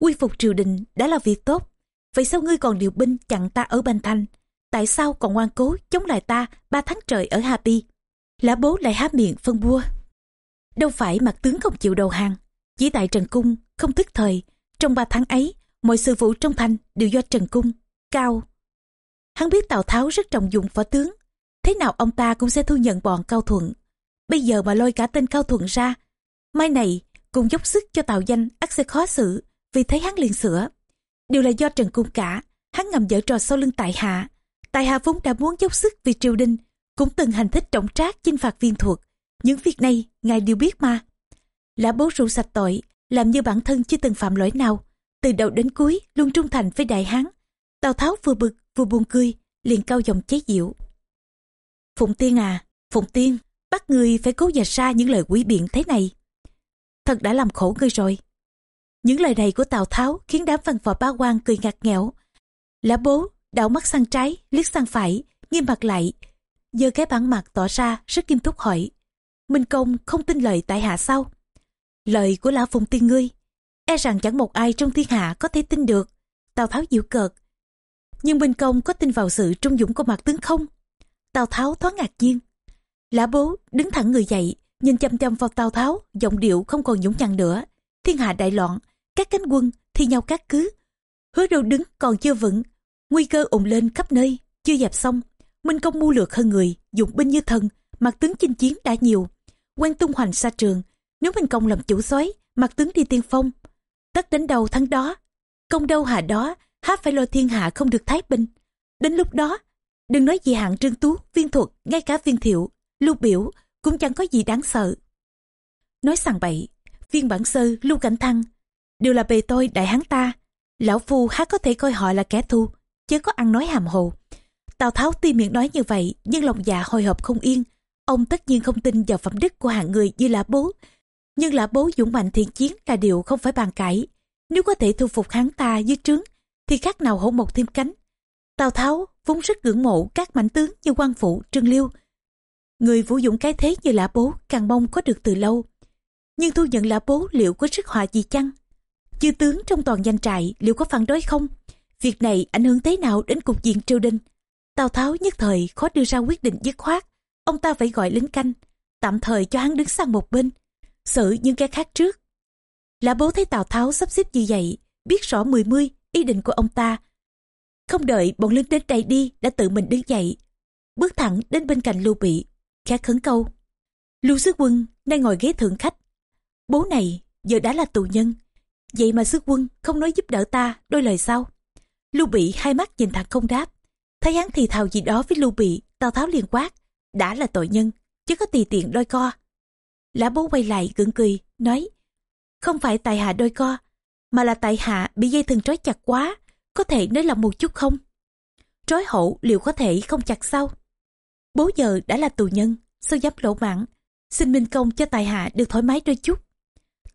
quy phục triều đình đã là việc tốt. Vậy sao ngươi còn điều binh chặn ta ở Bành Thành? Tại sao còn ngoan cố chống lại ta ba tháng trời ở Hà ti Lã bố lại há miệng phân bua. Đâu phải mặt tướng không chịu đầu hàng, chỉ tại Trần Cung không tức thời. Trong ba tháng ấy, mọi sự vụ trong thành đều do Trần Cung, Cao. Hắn biết Tào Tháo rất trọng dụng võ tướng, thế nào ông ta cũng sẽ thu nhận bọn Cao Thuận. Bây giờ mà lôi cả tên Cao Thuận ra, mai này cùng dốc sức cho Tào Danh ắt sẽ khó xử, vì thấy hắn liền sửa. Điều là do Trần Cung cả, hắn ngầm dở trò sau lưng tại hạ. Tại hạ vốn đã muốn dốc sức vì triều đình, cũng từng hành thích trọng trác chinh phạt viên thuộc, Những việc này ngài đều biết mà. Lã bố rượu sạch tội, làm như bản thân chưa từng phạm lỗi nào. Từ đầu đến cuối luôn trung thành với đại hán. Tào Tháo vừa bực vừa buồn cười, liền cao giọng chế diệu. Phụng Tiên à, Phụng Tiên, bắt người phải cố dạch ra những lời quý biện thế này. Thật đã làm khổ ngươi rồi. Những lời này của Tào Tháo khiến đám văn võ ba quan cười ngặt nghẽo. Lã bố đảo mắt sang trái, liếc sang phải, nghiêm mặt lại. Giờ cái bản mặt tỏ ra rất nghiêm túc hỏi. Minh Công không tin lời tại hạ sao? Lời của Lão Phùng Tiên ngươi, e rằng chẳng một ai trong thiên hạ có thể tin được. Tào Tháo dịu cợt. Nhưng Minh Công có tin vào sự trung dũng của mặt tướng không? Tào Tháo thoáng ngạc nhiên. Lã bố đứng thẳng người dậy, nhìn chăm chăm vào Tào Tháo, giọng điệu không còn nhũng nhặn nữa. Thiên hạ đại loạn, các cánh quân thi nhau cát cứ. Hứa đâu đứng còn chưa vững, nguy cơ ủng lên khắp nơi, chưa dẹp xong. Minh công mưu lược hơn người, dụng binh như thần, mặt tướng chinh chiến đã nhiều. quen tung hoành xa trường, nếu Minh công làm chủ soái, mặt tướng đi tiên phong. Tất đến đầu tháng đó, công đâu hạ đó, há phải lo thiên hạ không được thái bình. Đến lúc đó, đừng nói gì hạng trương tú, viên thuật, ngay cả viên thiệu, lưu biểu cũng chẳng có gì đáng sợ. Nói sằng bậy, viên bản sơ, lưu cảnh thăng, đều là bề tôi đại hán ta. Lão phu há có thể coi họ là kẻ thù, chứ có ăn nói hàm hồ. Tào Tháo tuy miệng nói như vậy, nhưng lòng dạ hồi hộp không yên. Ông tất nhiên không tin vào phẩm đức của hạng người như là bố. Nhưng là bố dũng mạnh thiện chiến là điều không phải bàn cãi. Nếu có thể thu phục hắn ta dưới trướng, thì khác nào hổ một thêm cánh. Tào Tháo vốn rất ngưỡng mộ các mạnh tướng như quan Phụ, Trương Liêu. Người vũ dũng cái thế như lã bố càng mong có được từ lâu. Nhưng thu nhận lã bố liệu có sức họa gì chăng? Chư tướng trong toàn danh trại liệu có phản đối không? Việc này ảnh hưởng thế nào đến cục diện triều đình? Tào Tháo nhất thời khó đưa ra quyết định dứt khoát. Ông ta phải gọi lính canh, tạm thời cho hắn đứng sang một bên, xử những cái khác trước. Lã bố thấy Tào Tháo sắp xếp như vậy, biết rõ mười mươi ý định của ông ta. Không đợi bọn lính đến đây đi, đã tự mình đứng dậy, bước thẳng đến bên cạnh Lưu Bị, khẽ khấn câu. Lưu Sứ Quân đang ngồi ghế thượng khách. Bố này giờ đã là tù nhân, vậy mà Sứ Quân không nói giúp đỡ ta đôi lời sau Lưu Bị hai mắt nhìn thẳng không đáp, thấy hắn thì thào gì đó với Lưu Bị, Tào Tháo liền quát, đã là tội nhân, chứ có tùy tiện đôi co. Lã bố quay lại gượng cười, nói, không phải tại hạ đôi co, mà là tại hạ bị dây thừng trói chặt quá, có thể nới lỏng một chút không? Trói hậu liệu có thể không chặt sao? Bố giờ đã là tù nhân, sao dám lỗ mãn, xin minh công cho tài hạ được thoải mái đôi chút.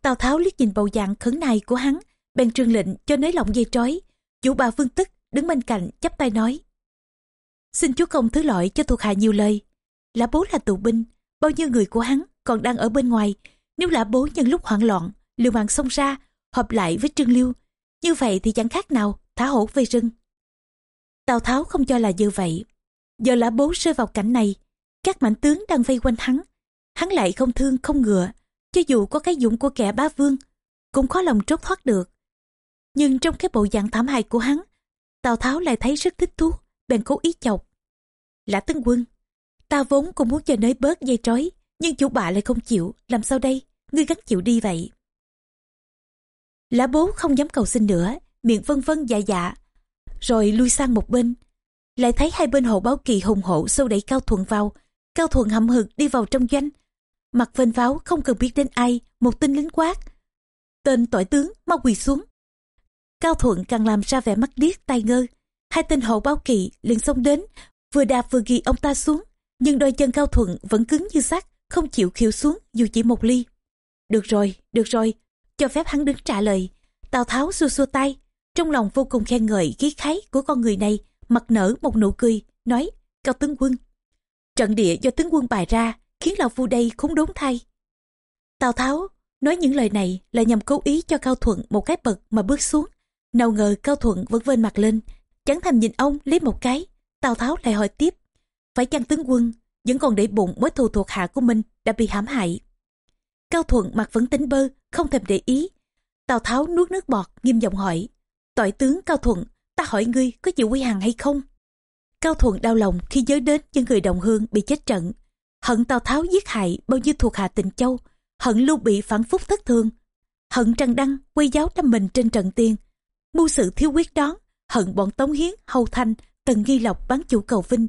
Tào Tháo liếc nhìn bầu dạng khấn này của hắn, bèn trương lệnh cho nới lỏng dây trói. Chủ bà Vương Tức đứng bên cạnh chắp tay nói. Xin chúa công thứ lỗi cho thuộc hạ nhiều lời. Lã bố là tù binh, bao nhiêu người của hắn còn đang ở bên ngoài. Nếu lã bố nhân lúc hoảng loạn, liều mạng xông ra, hợp lại với Trương Liêu. Như vậy thì chẳng khác nào thả hổ về rừng. Tào Tháo không cho là như vậy. Giờ lã bố rơi vào cảnh này, các mạnh tướng đang vây quanh hắn. Hắn lại không thương không ngựa, cho dù có cái dụng của kẻ bá vương, cũng khó lòng trốn thoát được. Nhưng trong cái bộ dạng thảm hại của hắn, Tào Tháo lại thấy rất thích thú, bèn cố ý chọc. Lã Tấn quân, ta vốn cũng muốn cho nới bớt dây trói, nhưng chủ bạ lại không chịu, làm sao đây, ngươi gắn chịu đi vậy. Lã bố không dám cầu xin nữa, miệng vân vân dạ dạ, rồi lui sang một bên. Lại thấy hai bên hộ báo kỳ hùng hộ sâu đẩy Cao Thuận vào, Cao Thuận hậm hực đi vào trong doanh. Mặt vênh váo không cần biết đến ai, một tinh lính quát. Tên tội tướng mau quỳ xuống. Cao Thuận càng làm ra vẻ mắt điếc tai ngơ. Hai tên hậu báo kỳ liền xông đến, vừa đạp vừa ghi ông ta xuống. Nhưng đôi chân Cao Thuận vẫn cứng như sắt, không chịu khiêu xuống dù chỉ một ly. Được rồi, được rồi, cho phép hắn đứng trả lời. Tào Tháo xua xua tay, trong lòng vô cùng khen ngợi khí khái của con người này, mặt nở một nụ cười, nói, Cao tướng quân. Trận địa do tướng quân bài ra, khiến lão phu đây khốn đốn thay. Tào Tháo nói những lời này là nhằm cố ý cho Cao Thuận một cái bật mà bước xuống. Nào ngờ Cao Thuận vẫn vên mặt lên, chẳng thèm nhìn ông lấy một cái. Tào Tháo lại hỏi tiếp, phải chăng tướng quân vẫn còn để bụng mối thù thuộc hạ của mình đã bị hãm hại. Cao Thuận mặt vẫn tính bơ, không thèm để ý. Tào Tháo nuốt nước bọt, nghiêm giọng hỏi, tội tướng Cao Thuận, ta hỏi ngươi có chịu quy hàng hay không? Cao Thuận đau lòng khi nhớ đến những người đồng hương bị chết trận. Hận Tào Tháo giết hại bao nhiêu thuộc hạ tình châu, hận Lưu Bị phản phúc thất thường, hận Trần Đăng quay giáo đâm mình trên trận tiên, mưu sự thiếu quyết đón, hận bọn Tống Hiến, Hầu Thanh, Tần Nghi Lộc bán chủ cầu vinh,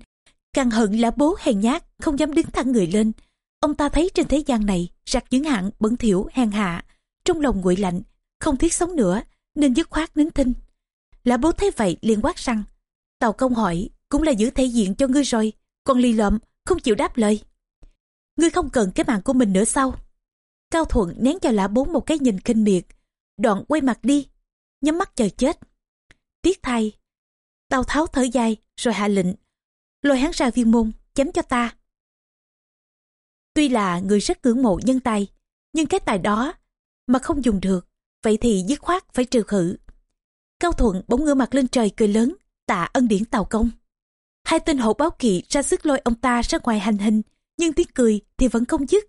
càng hận là bố hèn nhát không dám đứng thẳng người lên. Ông ta thấy trên thế gian này rạc những hạng bẩn thỉu hèn hạ trong lòng nguội lạnh không thiết sống nữa nên dứt khoát nín thinh. Là bố thấy vậy liền quát rằng tàu công hỏi cũng là giữ thể diện cho ngươi rồi còn lì lợm không chịu đáp lời ngươi không cần cái mạng của mình nữa sao? Cao thuận nén cho lã bốn một cái nhìn khinh miệt. Đoạn quay mặt đi, nhắm mắt chờ chết. Tiếc thay, tào tháo thở dài, rồi hạ lệnh. Lôi hắn ra viên môn, chém cho ta. Tuy là người rất ngưỡng mộ nhân tài, nhưng cái tài đó mà không dùng được, vậy thì dứt khoát phải trừ khử. Cao thuận bỗng ngửa mặt lên trời cười lớn, tạ ân điển tào công. Hai tên hộ báo kỵ ra sức lôi ông ta ra ngoài hành hình nhưng tiếng cười thì vẫn không dứt.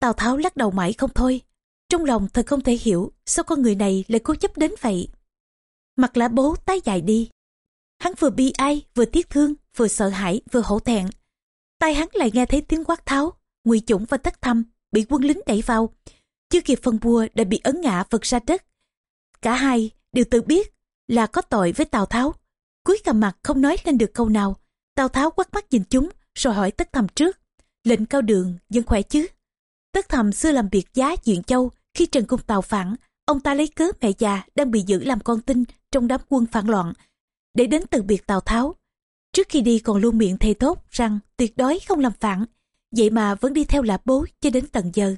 Tào tháo lắc đầu mãi không thôi. Trong lòng thật không thể hiểu sao con người này lại cố chấp đến vậy. Mặt lã bố tái dài đi. Hắn vừa bi ai, vừa tiếc thương, vừa sợ hãi, vừa hổ thẹn. Tai hắn lại nghe thấy tiếng quát tháo, ngụy chủng và tất thâm bị quân lính đẩy vào. Chưa kịp phân bùa đã bị ấn ngã vật ra đất. Cả hai đều tự biết là có tội với tào tháo. Cúi cầm mặt không nói lên được câu nào. Tào tháo quắt mắt nhìn chúng, rồi hỏi tất thầm trước lệnh cao đường, dân khỏe chứ? Tất thầm xưa làm việc giá diện châu, khi trần cung tàu phản, ông ta lấy cớ mẹ già đang bị giữ làm con tin trong đám quân phản loạn, để đến từ biệt tào tháo. Trước khi đi còn luôn miệng thề tốt rằng tuyệt đối không làm phản, vậy mà vẫn đi theo lạp bố cho đến tận giờ.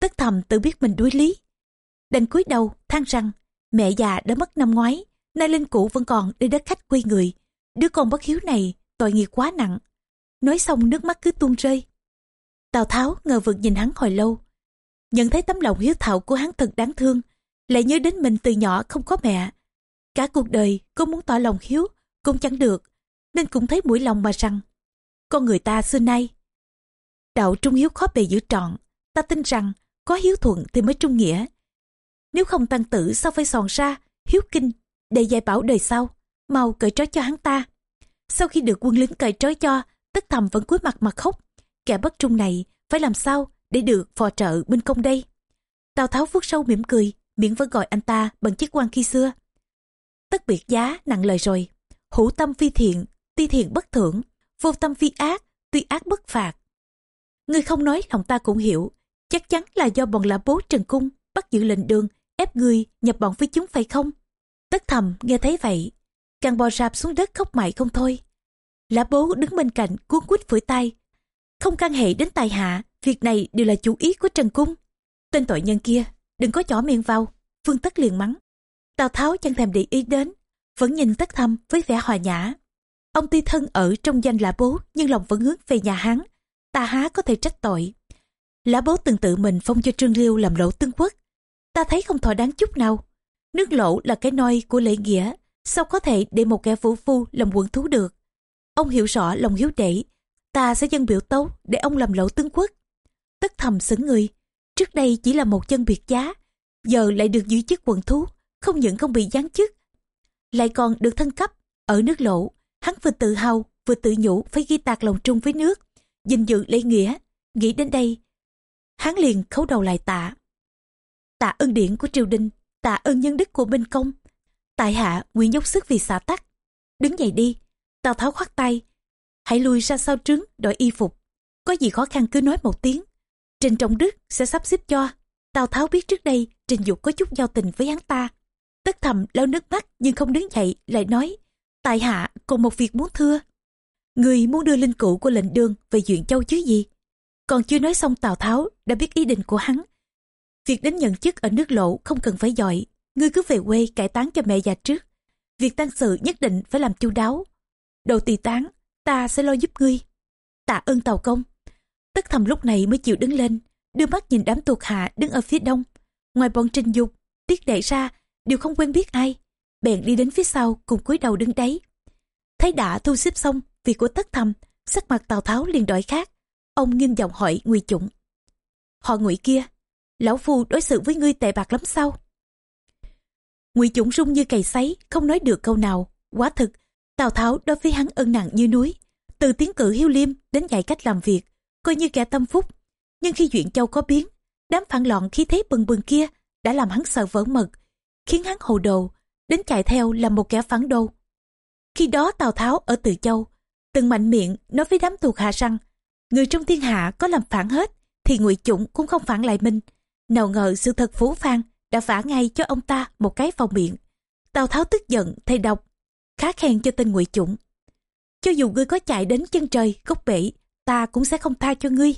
Tất thầm tự biết mình đuối lý. Đành cúi đầu than rằng, mẹ già đã mất năm ngoái, nay linh cũ vẫn còn đi đất khách quê người, đứa con bất hiếu này tội nghiệp quá nặng nói xong nước mắt cứ tuôn rơi. Tào tháo ngờ vực nhìn hắn hồi lâu. Nhận thấy tấm lòng hiếu thảo của hắn thật đáng thương, lại nhớ đến mình từ nhỏ không có mẹ. Cả cuộc đời cô muốn tỏ lòng hiếu, cũng chẳng được, nên cũng thấy mũi lòng mà rằng, con người ta xưa nay. Đạo trung hiếu khó bề giữ trọn, ta tin rằng có hiếu thuận thì mới trung nghĩa. Nếu không tăng tử sao phải sòn ra hiếu kinh để dạy bảo đời sau, mau cởi trói cho hắn ta. Sau khi được quân lính cởi trói cho tức thầm vẫn cúi mặt mà khóc. Kẻ bất trung này phải làm sao để được phò trợ binh công đây? Tào tháo vuốt sâu mỉm cười, miệng vẫn gọi anh ta bằng chiếc quan khi xưa. Tất biệt giá nặng lời rồi. Hữu tâm phi thiện, ti thiện bất thưởng. Vô tâm phi ác, tuy ác bất phạt. Người không nói lòng ta cũng hiểu. Chắc chắn là do bọn lã bố trần cung bắt giữ lệnh đường, ép người nhập bọn với chúng phải không? Tất thầm nghe thấy vậy, càng bò rạp xuống đất khóc mãi không thôi lã bố đứng bên cạnh cuốn quýt phủi tay. Không can hệ đến tài hạ, việc này đều là chủ ý của trần cung. Tên tội nhân kia, đừng có chỏ miệng vào vương tất liền mắng. Tào tháo chẳng thèm để ý đến, vẫn nhìn tất thâm với vẻ hòa nhã. Ông tuy thân ở trong danh là bố, nhưng lòng vẫn hướng về nhà hán ta há có thể trách tội. Lá bố từng tự mình phong cho trương liêu làm lỗ tương quốc. Ta thấy không thỏa đáng chút nào. Nước lỗ là cái nôi của lễ nghĩa, sao có thể để một kẻ vũ phu làm quận thú được? Ông hiểu rõ lòng hiếu đệ. Ta sẽ dân biểu tấu để ông làm lỗ tướng quốc. Tất thầm xứng người. Trước đây chỉ là một chân biệt giá. Giờ lại được giữ chức quận thú. Không những không bị giáng chức, lại còn được thân cấp ở nước lỗ. Hắn vừa tự hào, vừa tự nhủ phải ghi tạc lòng trung với nước, gìn giữ lễ nghĩa. Nghĩ đến đây, hắn liền khấu đầu lại tạ. Tạ ơn điển của triều đình, tạ ơn nhân đức của minh công. Tại hạ nguyện dốc sức vì xã tắc. Đứng dậy đi tào tháo khoát tay. Hãy lui ra sau trứng đổi y phục. Có gì khó khăn cứ nói một tiếng. Trình trọng đức sẽ sắp xếp cho. Tào tháo biết trước đây trình dục có chút giao tình với hắn ta. Tất thầm lau nước mắt nhưng không đứng dậy, lại nói, tại hạ còn một việc muốn thưa. Người muốn đưa linh cữu của lệnh đường về duyện châu chứ gì? Còn chưa nói xong tào tháo đã biết ý định của hắn. Việc đến nhận chức ở nước lộ không cần phải dọi ngươi cứ về quê cải táng cho mẹ già trước. Việc tăng sự nhất định phải làm chu đáo đầu tỳ tán, ta sẽ lo giúp ngươi. Tạ ơn tàu công. Tất thầm lúc này mới chịu đứng lên, đưa mắt nhìn đám thuộc hạ đứng ở phía đông. Ngoài bọn trình dục, tiết đệ ra đều không quen biết ai. Bèn đi đến phía sau cùng cúi đầu đứng đấy. Thấy đã thu xếp xong việc của tất thầm, sắc mặt tào tháo liền đổi khác. Ông nghiêm giọng hỏi ngụy chủng. Họ ngụy kia, lão phu đối xử với ngươi tệ bạc lắm sao? Ngụy chủng rung như cày sấy, không nói được câu nào. Quá thực tào tháo đối với hắn ân nặng như núi. Từ tiến cử hiếu liêm đến dạy cách làm việc, coi như kẻ tâm phúc. Nhưng khi chuyện châu có biến, đám phản loạn khí thế bừng bừng kia đã làm hắn sợ vỡ mật, khiến hắn hồ đồ, đến chạy theo làm một kẻ phản đồ. Khi đó tào tháo ở từ châu, từng mạnh miệng nói với đám thuộc hạ rằng, người trong thiên hạ có làm phản hết thì ngụy chủng cũng không phản lại mình. Nào ngờ sự thật phú phan đã vả ngay cho ông ta một cái vào miệng. Tào tháo tức giận thay độc khá khen cho tên ngụy chủng. Cho dù ngươi có chạy đến chân trời, gốc bể, ta cũng sẽ không tha cho ngươi.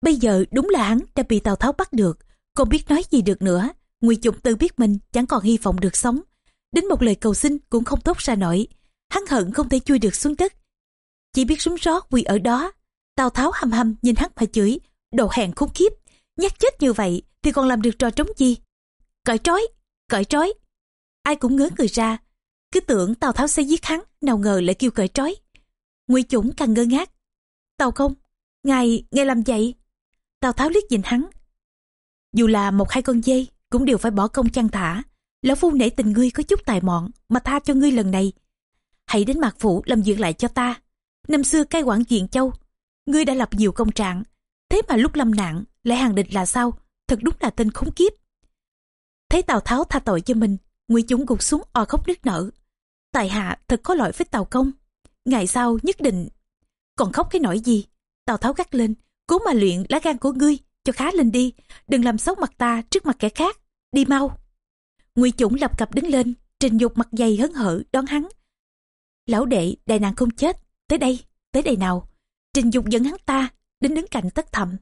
Bây giờ đúng là hắn đã bị tào tháo bắt được, còn biết nói gì được nữa. Ngụy chủng tự biết mình chẳng còn hy vọng được sống. Đến một lời cầu xin cũng không tốt ra nổi. Hắn hận không thể chui được xuống đất. Chỉ biết súng rót quỳ ở đó. Tào tháo hầm hầm nhìn hắn mà chửi, đồ hèn khốn kiếp. Nhát chết như vậy thì còn làm được trò trống gì? Cởi trói cởi trói. Ai cũng ngớ người ra cứ tưởng tào tháo sẽ giết hắn, nào ngờ lại kêu cởi trói. Ngụy chủng càng ngơ ngác. Tào công, ngài ngài làm vậy? Tào tháo liếc nhìn hắn. Dù là một hai con dây cũng đều phải bỏ công chăn thả. Lão phu nể tình ngươi có chút tài mọn, mà tha cho ngươi lần này. Hãy đến mạc phủ làm việc lại cho ta. Năm xưa cai quản diện châu, ngươi đã lập nhiều công trạng. Thế mà lúc lâm nạn, lại hàng địch là sao? Thật đúng là tên khốn kiếp. Thấy tào tháo tha tội cho mình, ngụy chúng gục xuống, o khóc nức nở tài hạ thật có lỗi với tàu công. Ngày sau nhất định. Còn khóc cái nỗi gì? Tào tháo gắt lên, cố mà luyện lá gan của ngươi, cho khá lên đi. Đừng làm xấu mặt ta trước mặt kẻ khác. Đi mau. Ngụy chủng lập cập đứng lên, trình dục mặt dày hớn hở, đón hắn. Lão đệ, đại nàng không chết. Tới đây tới đây nào. Trình dục dẫn hắn ta, đến đứng cạnh tất thầm.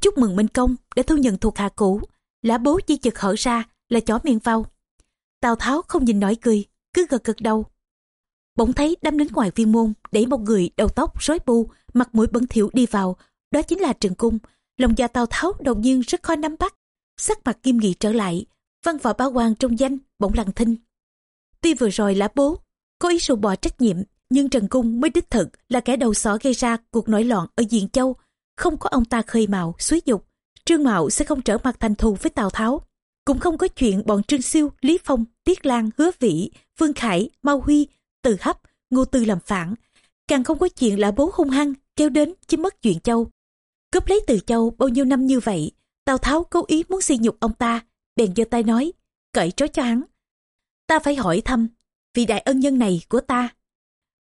Chúc mừng minh công, đã thu nhận thuộc hạ cũ. Lá bố chỉ chực hở ra là chó miệng vào tào tháo không nhìn nổi cười cứ gật gật đầu. Bỗng thấy đám lính ngoài viên môn đẩy một người đầu tóc rối bu mặt mũi bẩn thỉu đi vào. Đó chính là trần cung. Lòng dạ tào tháo đột nhiên rất khó nắm bắt. Sắc mặt kim nghị trở lại, văn võ bá quan trong danh bỗng lặng thinh. Tuy vừa rồi là bố, có ý sụ bỏ trách nhiệm, nhưng trần cung mới đích thực là kẻ đầu sỏ gây ra cuộc nổi loạn ở diện châu. Không có ông ta khơi mào suối dục, trương mạo sẽ không trở mặt thành thù với tào tháo cũng không có chuyện bọn trương siêu, lý phong, tiết lan, hứa vĩ vương khải, mao huy, từ hấp, ngô tư làm phản. Càng không có chuyện là bố hung hăng, kéo đến chiếm mất chuyện châu. Cướp lấy từ châu bao nhiêu năm như vậy, tào tháo cố ý muốn xi nhục ông ta, bèn giơ tay nói, cởi trói cho hắn. Ta phải hỏi thăm vị đại ân nhân này của ta.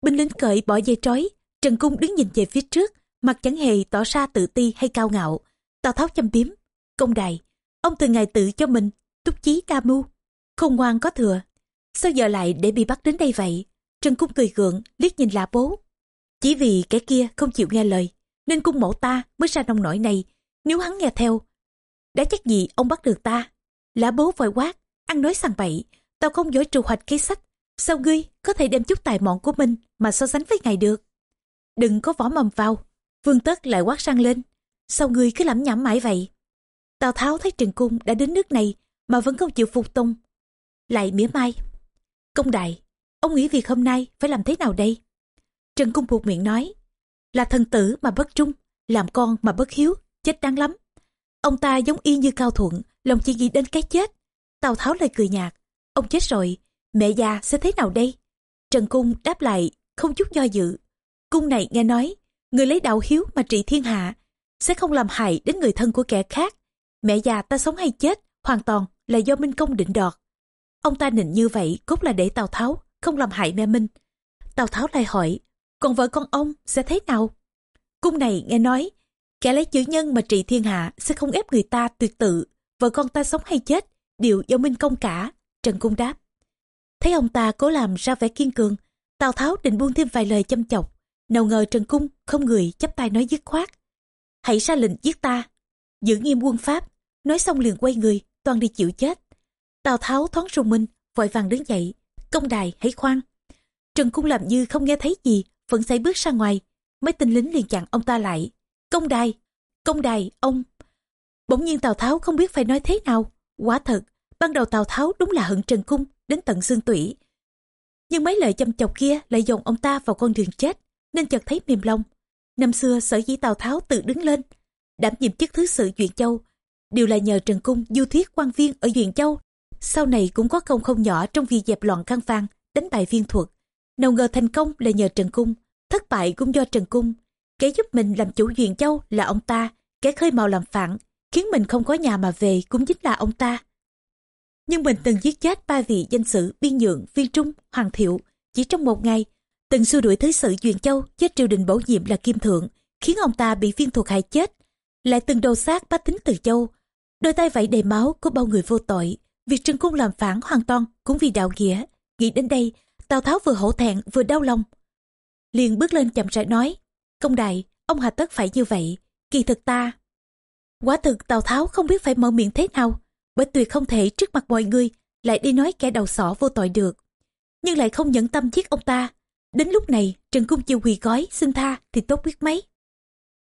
Binh lính cởi bỏ dây trói, trần cung đứng nhìn về phía trước, mặt chẳng hề tỏ ra tự ti hay cao ngạo. Tào tháo châm biếm, công đài ông từ ngày tự cho mình, túc chí đa mưu không ngoan có thừa. Sao giờ lại để bị bắt đến đây vậy? Trần cung cười gượng, liếc nhìn lạ bố. Chỉ vì kẻ kia không chịu nghe lời, nên cung mẫu ta mới ra nông nổi này. Nếu hắn nghe theo, đã chắc gì ông bắt được ta? Lã bố vội quát, ăn nói sằng bậy, tao không giỏi trù hoạch kế sách. Sao ngươi có thể đem chút tài mọn của mình mà so sánh với ngài được? Đừng có vỏ mầm vào, vương tất lại quát sang lên. Sao ngươi cứ lẩm nhẩm mãi vậy? Tào tháo thấy trần cung đã đến nước này mà vẫn không chịu phục tùng, lại mỉa mai. Công đại, ông nghĩ việc hôm nay phải làm thế nào đây? Trần cung buộc miệng nói, là thần tử mà bất trung, làm con mà bất hiếu, chết đáng lắm. Ông ta giống y như cao thuận, lòng chỉ nghĩ đến cái chết. Tào tháo lại cười nhạt, ông chết rồi, mẹ già sẽ thế nào đây? Trần cung đáp lại, không chút do dự. Cung này nghe nói, người lấy đạo hiếu mà trị thiên hạ, sẽ không làm hại đến người thân của kẻ khác mẹ già ta sống hay chết hoàn toàn là do minh công định đoạt. Ông ta định như vậy cốt là để tào tháo không làm hại mẹ minh tào tháo lại hỏi, còn vợ con ông sẽ thế nào? Cung này nghe nói, kẻ lấy chữ nhân mà trị thiên hạ sẽ không ép người ta tuyệt tự, vợ con ta sống hay chết đều do minh công cả. Trần cung đáp, thấy ông ta cố làm ra vẻ kiên cường, tào tháo định buông thêm vài lời châm chọc, nào ngờ trần cung không người chắp tay nói dứt khoát, hãy ra lệnh giết ta giữ nghiêm quân pháp, nói xong liền quay người, toàn đi chịu chết. Tào tháo thoáng rùng minh vội vàng đứng dậy, công đài, hãy khoan. Trần cung làm như không nghe thấy gì, vẫn xảy bước ra ngoài. Mấy tên lính liền chặn ông ta lại. Công đài công đài, ông. Bỗng nhiên tào tháo không biết phải nói thế nào. Quả thật, ban đầu tào tháo đúng là hận trần cung, đến tận xương tủy. Nhưng mấy lời châm chọc kia lại dồn ông ta vào con đường chết, nên chợt thấy mềm lòng. Năm xưa sở dĩ tào tháo tự đứng lên đảm nhiệm chức thứ sự duyện châu. Đều là nhờ trần cung du thuyết quan viên ở duyện châu. Sau này cũng có công không nhỏ trong việc dẹp loạn khăn vang đánh bại viên thuật. Nào ngờ thành công là nhờ trần cung thất bại cũng do trần cung. Kẻ giúp mình làm chủ duyện châu là ông ta kẻ khơi mào làm phản khiến mình không có nhà mà về cũng chính là ông ta. Nhưng mình từng giết chết ba vị danh sử biên nhượng viên trung hoàng thiệu. Chỉ trong một ngày từng xua đuổi thứ sự Duyện Châu chết triều đình bổ nhiệm là Kim Thượng, khiến ông ta bị viên thuộc hại chết. Lại từng đầu xác bách tính từ Châu, đôi tay vẫy đầy máu của bao người vô tội. Việc Trần Cung làm phản hoàn toàn cũng vì đạo nghĩa. Nghĩ đến đây, Tào Tháo vừa hổ thẹn vừa đau lòng. liền bước lên chậm rãi nói, công đại, ông hà tất phải như vậy, kỳ thực ta. Quả thực Tào Tháo không biết phải mở miệng thế nào, bởi tuyệt không thể trước mặt mọi người lại đi nói kẻ đầu sỏ vô tội được. Nhưng lại không nhẫn tâm giết ông ta. Đến lúc này, Trần Cung chưa quỳ gói, xin tha thì tốt biết mấy.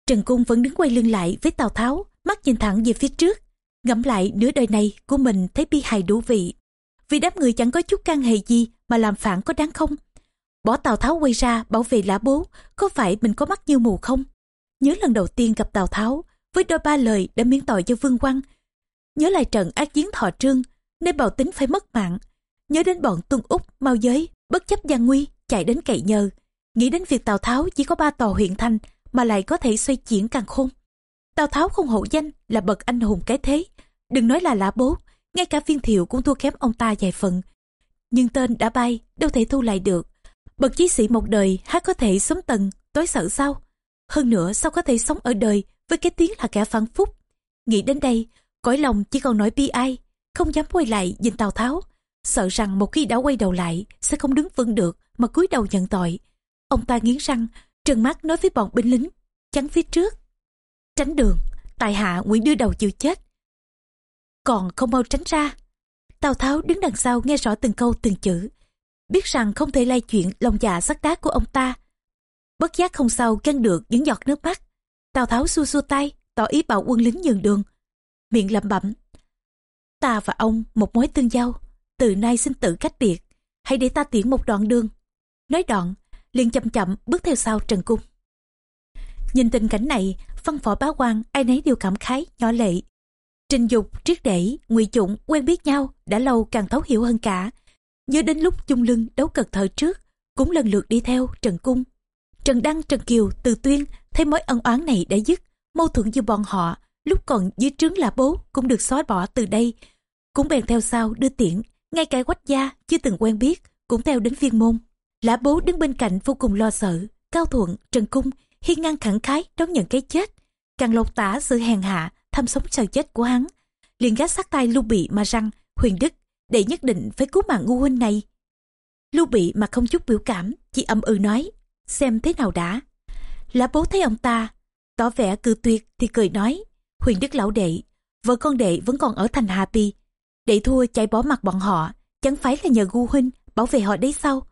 Trần Cung vẫn đứng quay lưng lại với Tào Tháo, mắt nhìn thẳng về phía trước. Ngẫm lại nửa đời này của mình thấy bi hài đủ vị. Vì đám người chẳng có chút can hệ gì mà làm phản có đáng không? Bỏ Tào Tháo quay ra bảo vệ lã bố, có phải mình có mắt như mù không? Nhớ lần đầu tiên gặp Tào Tháo, với đôi ba lời đã miễn tội cho Vương Quang. Nhớ lại trận ác chiến thọ trương, nên bào tính phải mất mạng. Nhớ đến bọn tuân úc, mau giới, bất chấp gian nguy, chạy đến cậy nhờ. Nghĩ đến việc Tào Tháo chỉ có ba tòa huyện thanh mà lại có thể xoay chuyển càng khôn. Tào Tháo không hổ danh là bậc anh hùng cái thế. Đừng nói là lã bố, ngay cả viên thiệu cũng thua kém ông ta vài phần. Nhưng tên đã bay, đâu thể thu lại được. Bậc chí sĩ một đời hát có thể sống tầng, tối sợ sao? Hơn nữa sao có thể sống ở đời với cái tiếng là kẻ phản phúc? Nghĩ đến đây, cõi lòng chỉ còn nói bi ai, không dám quay lại nhìn Tào Tháo. Sợ rằng một khi đã quay đầu lại sẽ không đứng vững được mà cúi đầu nhận tội. Ông ta nghiến răng, trừng mắt nói với bọn binh lính, chắn phía trước. Tránh đường, tại hạ Nguyễn đưa đầu chịu chết. Còn không mau tránh ra. Tào Tháo đứng đằng sau nghe rõ từng câu từng chữ. Biết rằng không thể lay chuyện lòng dạ sắt đá của ông ta. Bất giác không sao ngăn được những giọt nước mắt. Tào Tháo xua xua tay, tỏ ý bảo quân lính nhường đường. Miệng lẩm bẩm. Ta và ông một mối tương giao, từ nay xin tự cách biệt. Hãy để ta tiễn một đoạn đường. Nói đoạn, liền chậm chậm bước theo sau Trần Cung. Nhìn tình cảnh này, văn võ bá quan ai nấy đều cảm khái, nhỏ lệ. Trình dục, triết để, ngụy chủng quen biết nhau đã lâu càng thấu hiểu hơn cả. Nhớ đến lúc chung lưng đấu cật thời trước, cũng lần lượt đi theo Trần Cung. Trần Đăng, Trần Kiều, Từ Tuyên thấy mối ân oán này đã dứt, mâu thuẫn giữa bọn họ lúc còn dưới trướng là bố cũng được xóa bỏ từ đây. Cũng bèn theo sau đưa tiễn, ngay cả quách gia chưa từng quen biết cũng theo đến viên môn. Lã bố đứng bên cạnh vô cùng lo sợ, cao thuận, Trần Cung hiên ngang khẳng khái đón nhận cái chết. Càng lột tả sự hèn hạ thăm sống sợ chết của hắn. Liền gác sát tay lưu bị mà răng huyền đức để nhất định phải cứu mạng ngu huynh này. Lưu bị mà không chút biểu cảm chỉ âm ừ nói xem thế nào đã. Lá bố thấy ông ta tỏ vẻ cư tuyệt thì cười nói huyền đức lão đệ vợ con đệ vẫn còn ở thành hà pi. Đệ thua chạy bỏ mặt bọn họ chẳng phải là nhờ ngu huynh bảo vệ họ đấy sau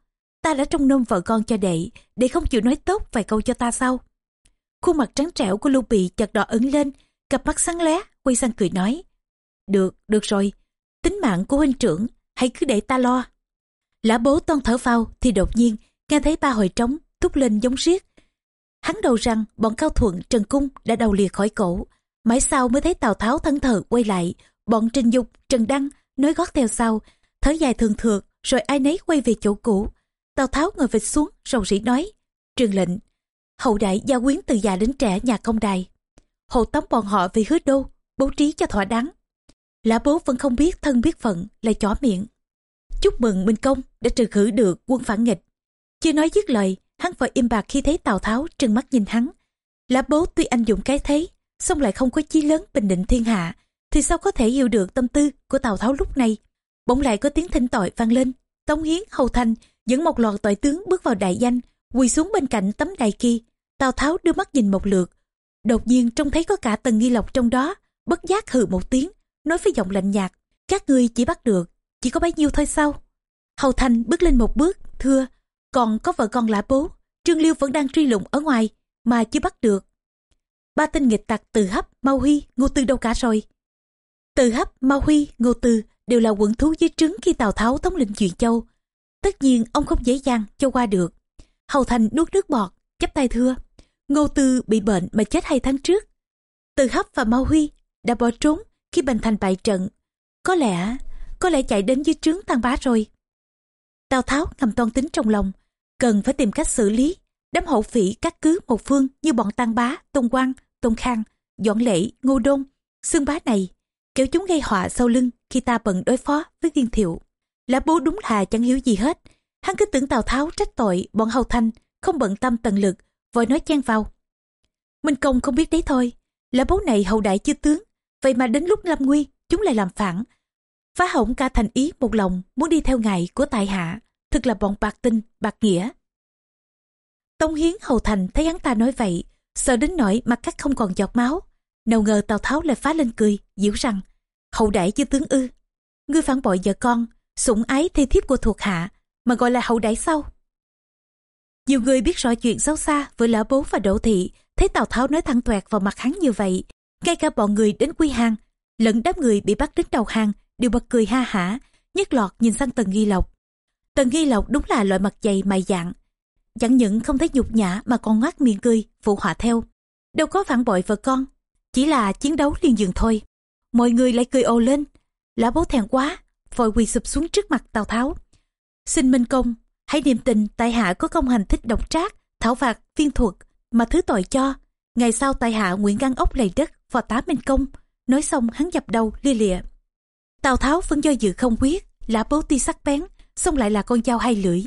ta đã trông nom vợ con cho đệ để không chịu nói tốt vài câu cho ta sau. Khuôn mặt trắng trẻo của lưu bị chợt đỏ ửng lên, cặp mắt sáng lé, quay sang cười nói, được được rồi, tính mạng của huynh trưởng, hãy cứ để ta lo. Lã bố toan thở phao thì đột nhiên nghe thấy ba hồi trống thúc lên giống riết. Hắn đầu rằng bọn cao thuận, trần cung đã đầu lìa khỏi cổ, mãi sau mới thấy tào tháo thân thờ quay lại, bọn trình dục, trần đăng nối gót theo sau, thở dài thường thượt, rồi ai nấy quay về chỗ cũ. Tào Tháo ngồi vịt xuống, rầu rĩ nói. Truyền lệnh, hậu đại gia quyến từ già đến trẻ nhà công đài. Hộ tống bọn họ về hứa đô, bố trí cho thỏa đáng. Lã bố vẫn không biết thân biết phận, lại chó miệng. Chúc mừng Minh Công đã trừ khử được quân phản nghịch. Chưa nói dứt lời, hắn vội im bạc khi thấy Tào Tháo trừng mắt nhìn hắn. Lã bố tuy anh dụng cái thế, song lại không có chí lớn bình định thiên hạ, thì sao có thể hiểu được tâm tư của Tào Tháo lúc này. Bỗng lại có tiếng thỉnh tội vang lên, Tống Hiến, Hầu Thành dẫn một loạt tội tướng bước vào đại danh, quỳ xuống bên cạnh tấm đài kia. Tào tháo đưa mắt nhìn một lượt. Đột nhiên trông thấy có cả tần nghi lộc trong đó, bất giác hừ một tiếng, nói với giọng lạnh nhạt, các ngươi chỉ bắt được, chỉ có bấy nhiêu thôi sao? Hầu thành bước lên một bước, thưa, còn có vợ con lã bố, trương liêu vẫn đang truy lùng ở ngoài, mà chưa bắt được. Ba tên nghịch tặc từ hấp, mau huy, ngô tư đâu cả rồi? Từ hấp, mau huy, ngô tư đều là quận thú dưới trứng khi tào tháo thống lĩnh chuyện châu. Tất nhiên ông không dễ dàng cho qua được. Hầu Thành nuốt nước bọt, chắp tay thưa. Ngô Tư bị bệnh mà chết hai tháng trước. Từ Hấp và Mao Huy đã bỏ trốn khi Bành Thành bại trận. Có lẽ, có lẽ chạy đến dưới trướng tăng bá rồi. Tào Tháo ngầm toan tính trong lòng, cần phải tìm cách xử lý. Đám hậu phỉ các cứ một phương như bọn tăng bá, tôn quang, tôn khang, dọn lễ, ngô đôn, xương bá này, kéo chúng gây họa sau lưng khi ta bận đối phó với viên thiệu. Lã bố đúng là chẳng hiểu gì hết. Hắn cứ tưởng Tào Tháo trách tội bọn hầu thanh, không bận tâm tận lực, vội nói chen vào. Minh Công không biết đấy thôi, là bố này hậu đại chưa tướng, vậy mà đến lúc lâm nguy, chúng lại làm phản. Phá hỏng ca thành ý một lòng muốn đi theo ngài của tại hạ, thực là bọn bạc tinh, bạc nghĩa. Tông Hiến hầu thành thấy hắn ta nói vậy, sợ đến nỗi mặt cắt không còn giọt máu. Nào ngờ Tào Tháo lại phá lên cười, diễu rằng, hậu đại chưa tướng ư. Ngươi phản bội vợ con, sủng ái thi thiếp của thuộc hạ, mà gọi là hậu đãi sau. Nhiều người biết rõ chuyện xấu xa với lã bố và đỗ thị, thấy Tào Tháo nói thẳng toẹt vào mặt hắn như vậy. Ngay cả bọn người đến quy hàng, lẫn đám người bị bắt đến đầu hàng, đều bật cười ha hả, nhất lọt nhìn sang Tần Nghi Lộc. Tần Nghi Lộc đúng là loại mặt dày mày dạng. Chẳng những không thấy nhục nhã mà còn ngoác miệng cười, phụ họa theo. Đâu có phản bội vợ con, chỉ là chiến đấu liên dường thôi. Mọi người lại cười ồ lên. Lã bố thèn quá, vội quỳ sụp xuống trước mặt Tào Tháo. Xin Minh Công, hãy niềm tình tại hạ có công hành thích độc trác, thảo phạt, viên thuật mà thứ tội cho. Ngày sau tại hạ nguyện găng ốc lầy đất, vào tá Minh Công. Nói xong hắn dập đầu lia lịa. Tào Tháo vẫn do dự không quyết, là bố ti sắc bén, xong lại là con dao hai lưỡi.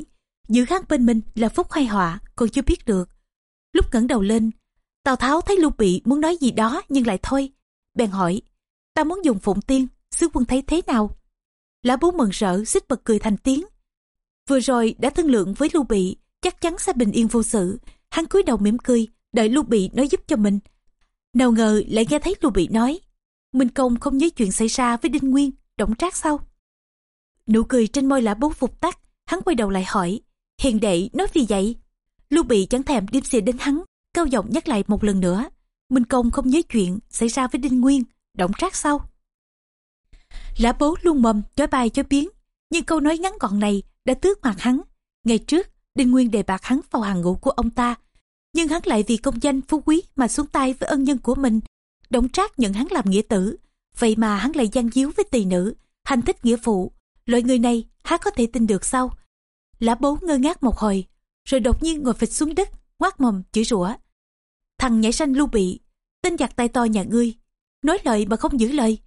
Giữ hắn bên mình là phúc hay họa, còn chưa biết được. Lúc ngẩng đầu lên, Tào Tháo thấy Lưu Bị muốn nói gì đó nhưng lại thôi. Bèn hỏi, ta muốn dùng phụng tiên, sứ quân thấy thế nào? Lã bố mừng rỡ, xích bật cười thành tiếng. Vừa rồi đã thương lượng với Lưu Bị, chắc chắn sẽ bình yên vô sự. Hắn cúi đầu mỉm cười, đợi Lưu Bị nói giúp cho mình. Nào ngờ lại nghe thấy Lưu Bị nói, Minh Công không nhớ chuyện xảy ra với Đinh Nguyên, động trác sau. Nụ cười trên môi lã bố phục tắt, hắn quay đầu lại hỏi, hiền đệ nói gì vậy? Lưu Bị chẳng thèm đêm xìa đến hắn, cao giọng nhắc lại một lần nữa. Minh Công không nhớ chuyện xảy ra với Đinh Nguyên, động trác sau. Lã bố luôn mầm, chói bay chói biến, nhưng câu nói ngắn gọn này đã tước mặt hắn. Ngày trước, Đinh Nguyên đề bạc hắn vào hàng ngũ của ông ta, nhưng hắn lại vì công danh phú quý mà xuống tay với ân nhân của mình. Động trác nhận hắn làm nghĩa tử, vậy mà hắn lại gian díu với tỳ nữ, hành thích nghĩa phụ. Loại người này há có thể tin được sao? Lã bố ngơ ngác một hồi, rồi đột nhiên ngồi phịch xuống đất, ngoác mồm chửi rủa. Thằng nhảy sanh lưu bị, tên giặc tay to nhà ngươi, nói lời mà không giữ lời.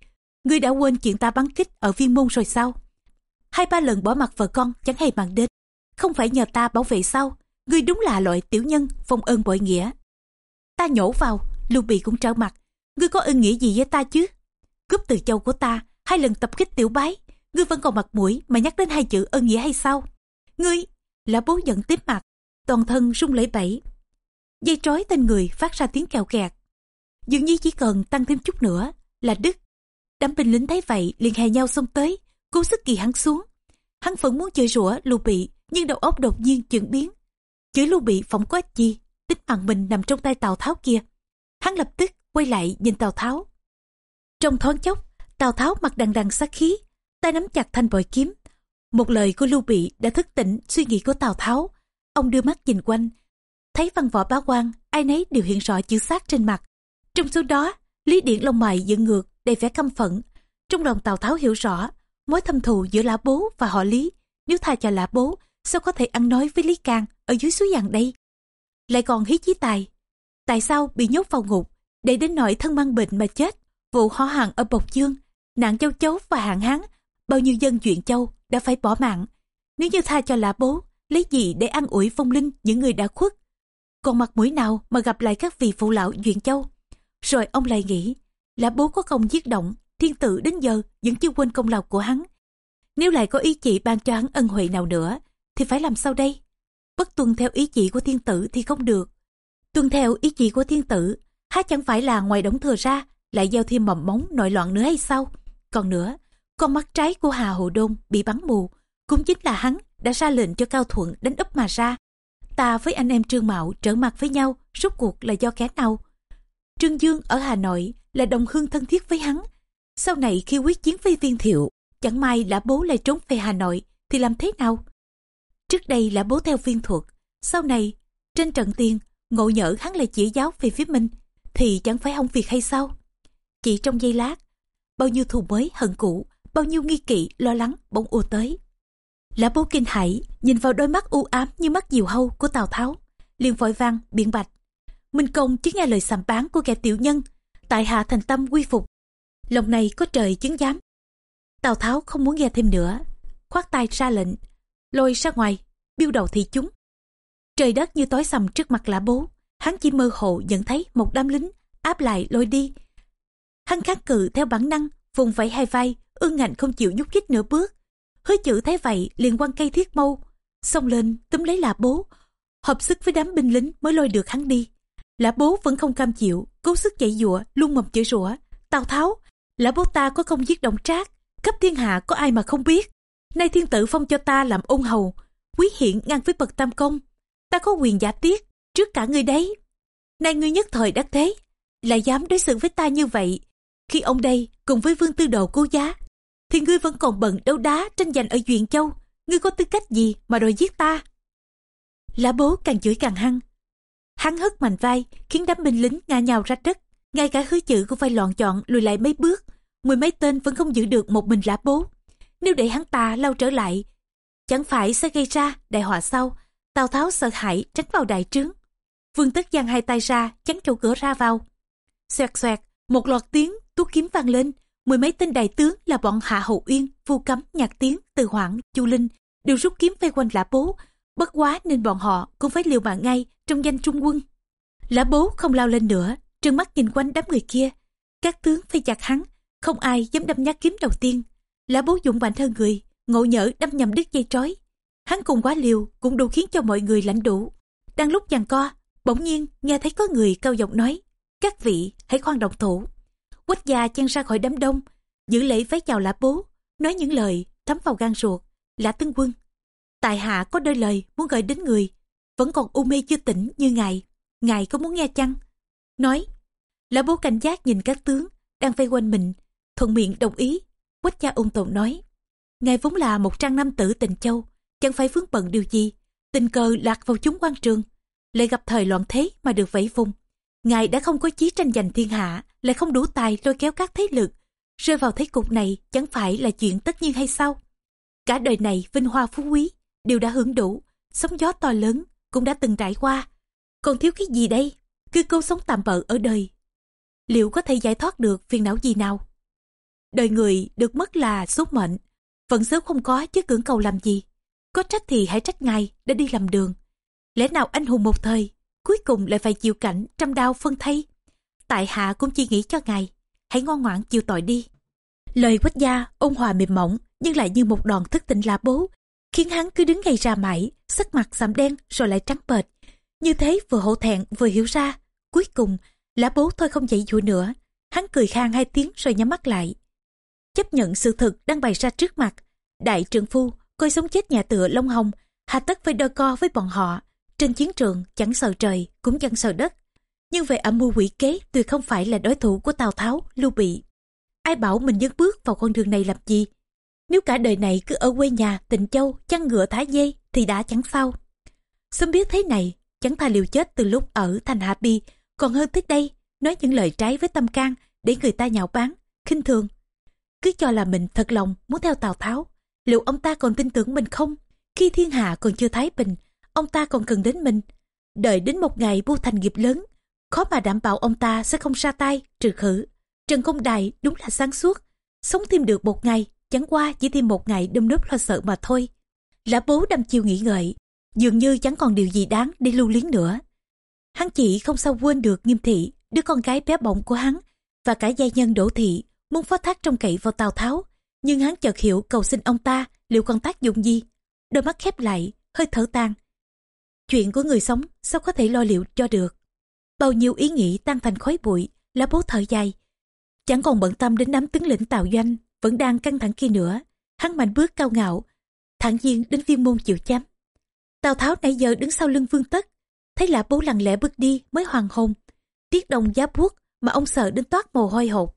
Ngươi đã quên chuyện ta bắn kích ở viên môn rồi sao? Hai ba lần bỏ mặt vợ con chẳng hề bằng đến. Không phải nhờ ta bảo vệ sao? Ngươi đúng là loại tiểu nhân, phong ơn bội nghĩa. Ta nhổ vào, lưu bị cũng trở mặt. Ngươi có ơn nghĩa gì với ta chứ? Cướp từ châu của ta, hai lần tập kích tiểu bái. Ngươi vẫn còn mặt mũi mà nhắc đến hai chữ ơn nghĩa hay sao? Ngươi, là bố giận tiếp mặt, toàn thân rung lẩy bẩy. Dây trói tên người phát ra tiếng kèo kẹt. Dường như chỉ cần tăng thêm chút nữa là đứt. Đám binh lính thấy vậy liền hè nhau xông tới, cố sức kỳ hắn xuống. Hắn vẫn muốn chơi rủa lưu bị, nhưng đầu óc đột nhiên chuyển biến. Chửi lưu bị phỏng có ích gì, tính mạng mình nằm trong tay Tào Tháo kia. Hắn lập tức quay lại nhìn Tào Tháo. Trong thoáng chốc, Tào Tháo mặt đằng đằng sát khí, tay nắm chặt thanh bội kiếm. Một lời của Lưu Bị đã thức tỉnh suy nghĩ của Tào Tháo. Ông đưa mắt nhìn quanh, thấy văn võ bá quan, ai nấy đều hiện rõ chữ sát trên mặt. Trong số đó, Lý Điển lông mày dựng ngược, đầy vẻ căm phẫn. Trong lòng Tào Tháo hiểu rõ, mối thâm thù giữa lã bố và họ Lý. Nếu tha cho lã bố, sao có thể ăn nói với Lý Cang ở dưới suối vàng đây? Lại còn hí chí tài. Tại sao bị nhốt vào ngục, để đến nỗi thân mang bệnh mà chết? Vụ họ hàng ở Bộc Dương, nạn châu chấu và hạn hán, bao nhiêu dân chuyện châu đã phải bỏ mạng. Nếu như tha cho lã bố, lấy gì để ăn ủi phong linh những người đã khuất? Còn mặt mũi nào mà gặp lại các vị phụ lão duyện châu? Rồi ông lại nghĩ, là bố có công giết động, thiên tử đến giờ vẫn chưa quên công lao của hắn. Nếu lại có ý chỉ ban cho hắn ân huệ nào nữa, thì phải làm sao đây? Bất tuân theo ý chỉ của thiên tử thì không được. Tuân theo ý chỉ của thiên tử, há chẳng phải là ngoài đống thừa ra, lại gieo thêm mầm móng nội loạn nữa hay sao? Còn nữa, con mắt trái của Hà Hồ Đôn bị bắn mù, cũng chính là hắn đã ra lệnh cho Cao Thuận đánh úp mà ra. Ta với anh em Trương Mạo trở mặt với nhau, rốt cuộc là do kẻ nào? Trương Dương ở Hà Nội là đồng hương thân thiết với hắn. Sau này khi quyết chiến với viên thiệu, chẳng may là bố lại trốn về Hà Nội, thì làm thế nào? Trước đây là bố theo viên thuật, sau này, trên trận tiền, ngộ nhỡ hắn lại chỉ giáo về phía mình, thì chẳng phải hỏng việc hay sao? Chỉ trong giây lát, bao nhiêu thù mới hận cũ, bao nhiêu nghi kỵ lo lắng bỗng ùa tới. Lã bố kinh hãi nhìn vào đôi mắt u ám như mắt diều hâu của Tào Tháo, liền vội vang biện bạch. Minh công chứ nghe lời sàm bán của kẻ tiểu nhân, tại hạ thành tâm quy phục. Lòng này có trời chứng giám. Tào Tháo không muốn nghe thêm nữa, khoát tay ra lệnh, lôi ra ngoài, biêu đầu thị chúng. Trời đất như tối sầm trước mặt lã bố, hắn chỉ mơ hồ nhận thấy một đám lính áp lại lôi đi. Hắn kháng cự theo bản năng, vùng vẫy hai vai, ương ngạnh không chịu nhúc nhích nửa bước. Hứa chữ thấy vậy liền quăng cây thiết mâu, xông lên túm lấy lã bố, hợp sức với đám binh lính mới lôi được hắn đi. Lã bố vẫn không cam chịu, cố sức chạy dụa, luôn mầm chửi rủa. Tào Tháo, lã bố ta có công giết động trác, khắp thiên hạ có ai mà không biết. Nay thiên tử phong cho ta làm ôn hầu, quý hiện ngang với bậc tam công. Ta có quyền giả tiết, trước cả ngươi đấy. Nay ngươi nhất thời đắc thế, lại dám đối xử với ta như vậy. Khi ông đây cùng với vương tư đồ cố giá, thì ngươi vẫn còn bận đấu đá tranh giành ở Duyện Châu. Ngươi có tư cách gì mà đòi giết ta? Lã bố càng chửi càng hăng. Hắn hất mạnh vai, khiến đám binh lính ngã nhào ra đất. Ngay cả hứa chữ cũng phải loạn chọn lùi lại mấy bước. Mười mấy tên vẫn không giữ được một mình lã bố. Nếu để hắn ta lao trở lại, chẳng phải sẽ gây ra đại họa sau. Tào Tháo sợ hãi tránh vào đại trướng. Vương Tất giang hai tay ra, chắn chỗ cửa ra vào. Xoẹt xoẹt, một loạt tiếng, tú kiếm vang lên. Mười mấy tên đại tướng là bọn Hạ Hậu Uyên, Vu Cấm, Nhạc Tiến, Từ Hoảng, Chu Linh đều rút kiếm vây quanh lã bố. Bất quá nên bọn họ cũng phải liều mạng ngay trong danh trung quân. Lã bố không lao lên nữa, trừng mắt nhìn quanh đám người kia. Các tướng phải chặt hắn, không ai dám đâm nhát kiếm đầu tiên. Lã bố dụng mạnh hơn người, ngộ nhỡ đâm nhầm đứt dây trói. Hắn cùng quá liều cũng đủ khiến cho mọi người lãnh đủ. Đang lúc giằng co, bỗng nhiên nghe thấy có người cao giọng nói các vị hãy khoan động thủ quách gia chen ra khỏi đám đông giữ lễ vái chào lã bố nói những lời thấm vào gan ruột lã tướng quân tại hạ có đôi lời muốn gửi đến người vẫn còn u mê chưa tỉnh như ngài. Ngài có muốn nghe chăng? Nói lã bố cảnh giác nhìn các tướng đang vây quanh mình, thuận miệng đồng ý. Quách gia ung tồn nói, ngài vốn là một trang nam tử tình châu, chẳng phải vướng bận điều gì, tình cờ lạc vào chúng quan trường, lại gặp thời loạn thế mà được vẫy vùng. Ngài đã không có chí tranh giành thiên hạ, lại không đủ tài lôi kéo các thế lực, rơi vào thế cục này chẳng phải là chuyện tất nhiên hay sao? Cả đời này vinh hoa phú quý, đều đã hưởng đủ, sóng gió to lớn cũng đã từng trải qua. Còn thiếu cái gì đây? Cứ cô sống tạm bợ ở đời. Liệu có thể giải thoát được phiền não gì nào? Đời người được mất là số mệnh, vẫn sớm không có chứ cưỡng cầu làm gì. Có trách thì hãy trách ngài đã đi làm đường. Lẽ nào anh hùng một thời, cuối cùng lại phải chịu cảnh trăm đau phân thay? Tại hạ cũng chỉ nghĩ cho ngài, hãy ngoan ngoãn chịu tội đi. Lời quách gia ôn hòa mềm mỏng nhưng lại như một đòn thức tỉnh lạ bố khiến hắn cứ đứng ngay ra mãi sắc mặt sạm đen rồi lại trắng bệch như thế vừa hổ thẹn vừa hiểu ra cuối cùng lã bố thôi không dậy dụa nữa hắn cười khang hai tiếng rồi nhắm mắt lại chấp nhận sự thực đang bày ra trước mặt đại trượng phu coi sống chết nhà tựa long hồng hà tất phải đo co với bọn họ trên chiến trường chẳng sợ trời cũng chẳng sợ đất. Nhưng về âm mưu quỷ kế tuyệt không phải là đối thủ của Tào Tháo, Lưu Bị. Ai bảo mình dấn bước vào con đường này làm gì? Nếu cả đời này cứ ở quê nhà, tình châu, chăn ngựa thả dây thì đã chẳng sao. Sớm biết thế này, chẳng thà liều chết từ lúc ở thành Hạ Bi, còn hơn tới đây, nói những lời trái với tâm can để người ta nhạo báng, khinh thường. Cứ cho là mình thật lòng muốn theo Tào Tháo, liệu ông ta còn tin tưởng mình không? Khi thiên hạ còn chưa thái bình, ông ta còn cần đến mình. Đợi đến một ngày bu thành nghiệp lớn, khó mà đảm bảo ông ta sẽ không ra tay, trừ khử. Trần Công Đài đúng là sáng suốt, sống thêm được một ngày, chẳng qua chỉ thêm một ngày đâm nớp lo sợ mà thôi. Lã bố đâm chiêu nghĩ ngợi, dường như chẳng còn điều gì đáng để lưu luyến nữa. Hắn chỉ không sao quên được nghiêm thị, đứa con gái bé bỏng của hắn, và cả gia nhân đỗ thị, muốn phó thác trong cậy vào Tào Tháo. Nhưng hắn chợt hiểu cầu xin ông ta liệu còn tác dụng gì. Đôi mắt khép lại, hơi thở tan, Chuyện của người sống sao có thể lo liệu cho được. Bao nhiêu ý nghĩ tan thành khói bụi, lá bố thở dài. Chẳng còn bận tâm đến đám tướng lĩnh tào doanh, vẫn đang căng thẳng kia nữa. Hắn mạnh bước cao ngạo, thẳng nhiên đến viên môn chịu chém Tào Tháo nãy giờ đứng sau lưng vương tất, thấy là bố lặng lẽ bước đi mới hoàng hồn. Tiết đồng giá buốt mà ông sợ đến toát mồ hôi hột.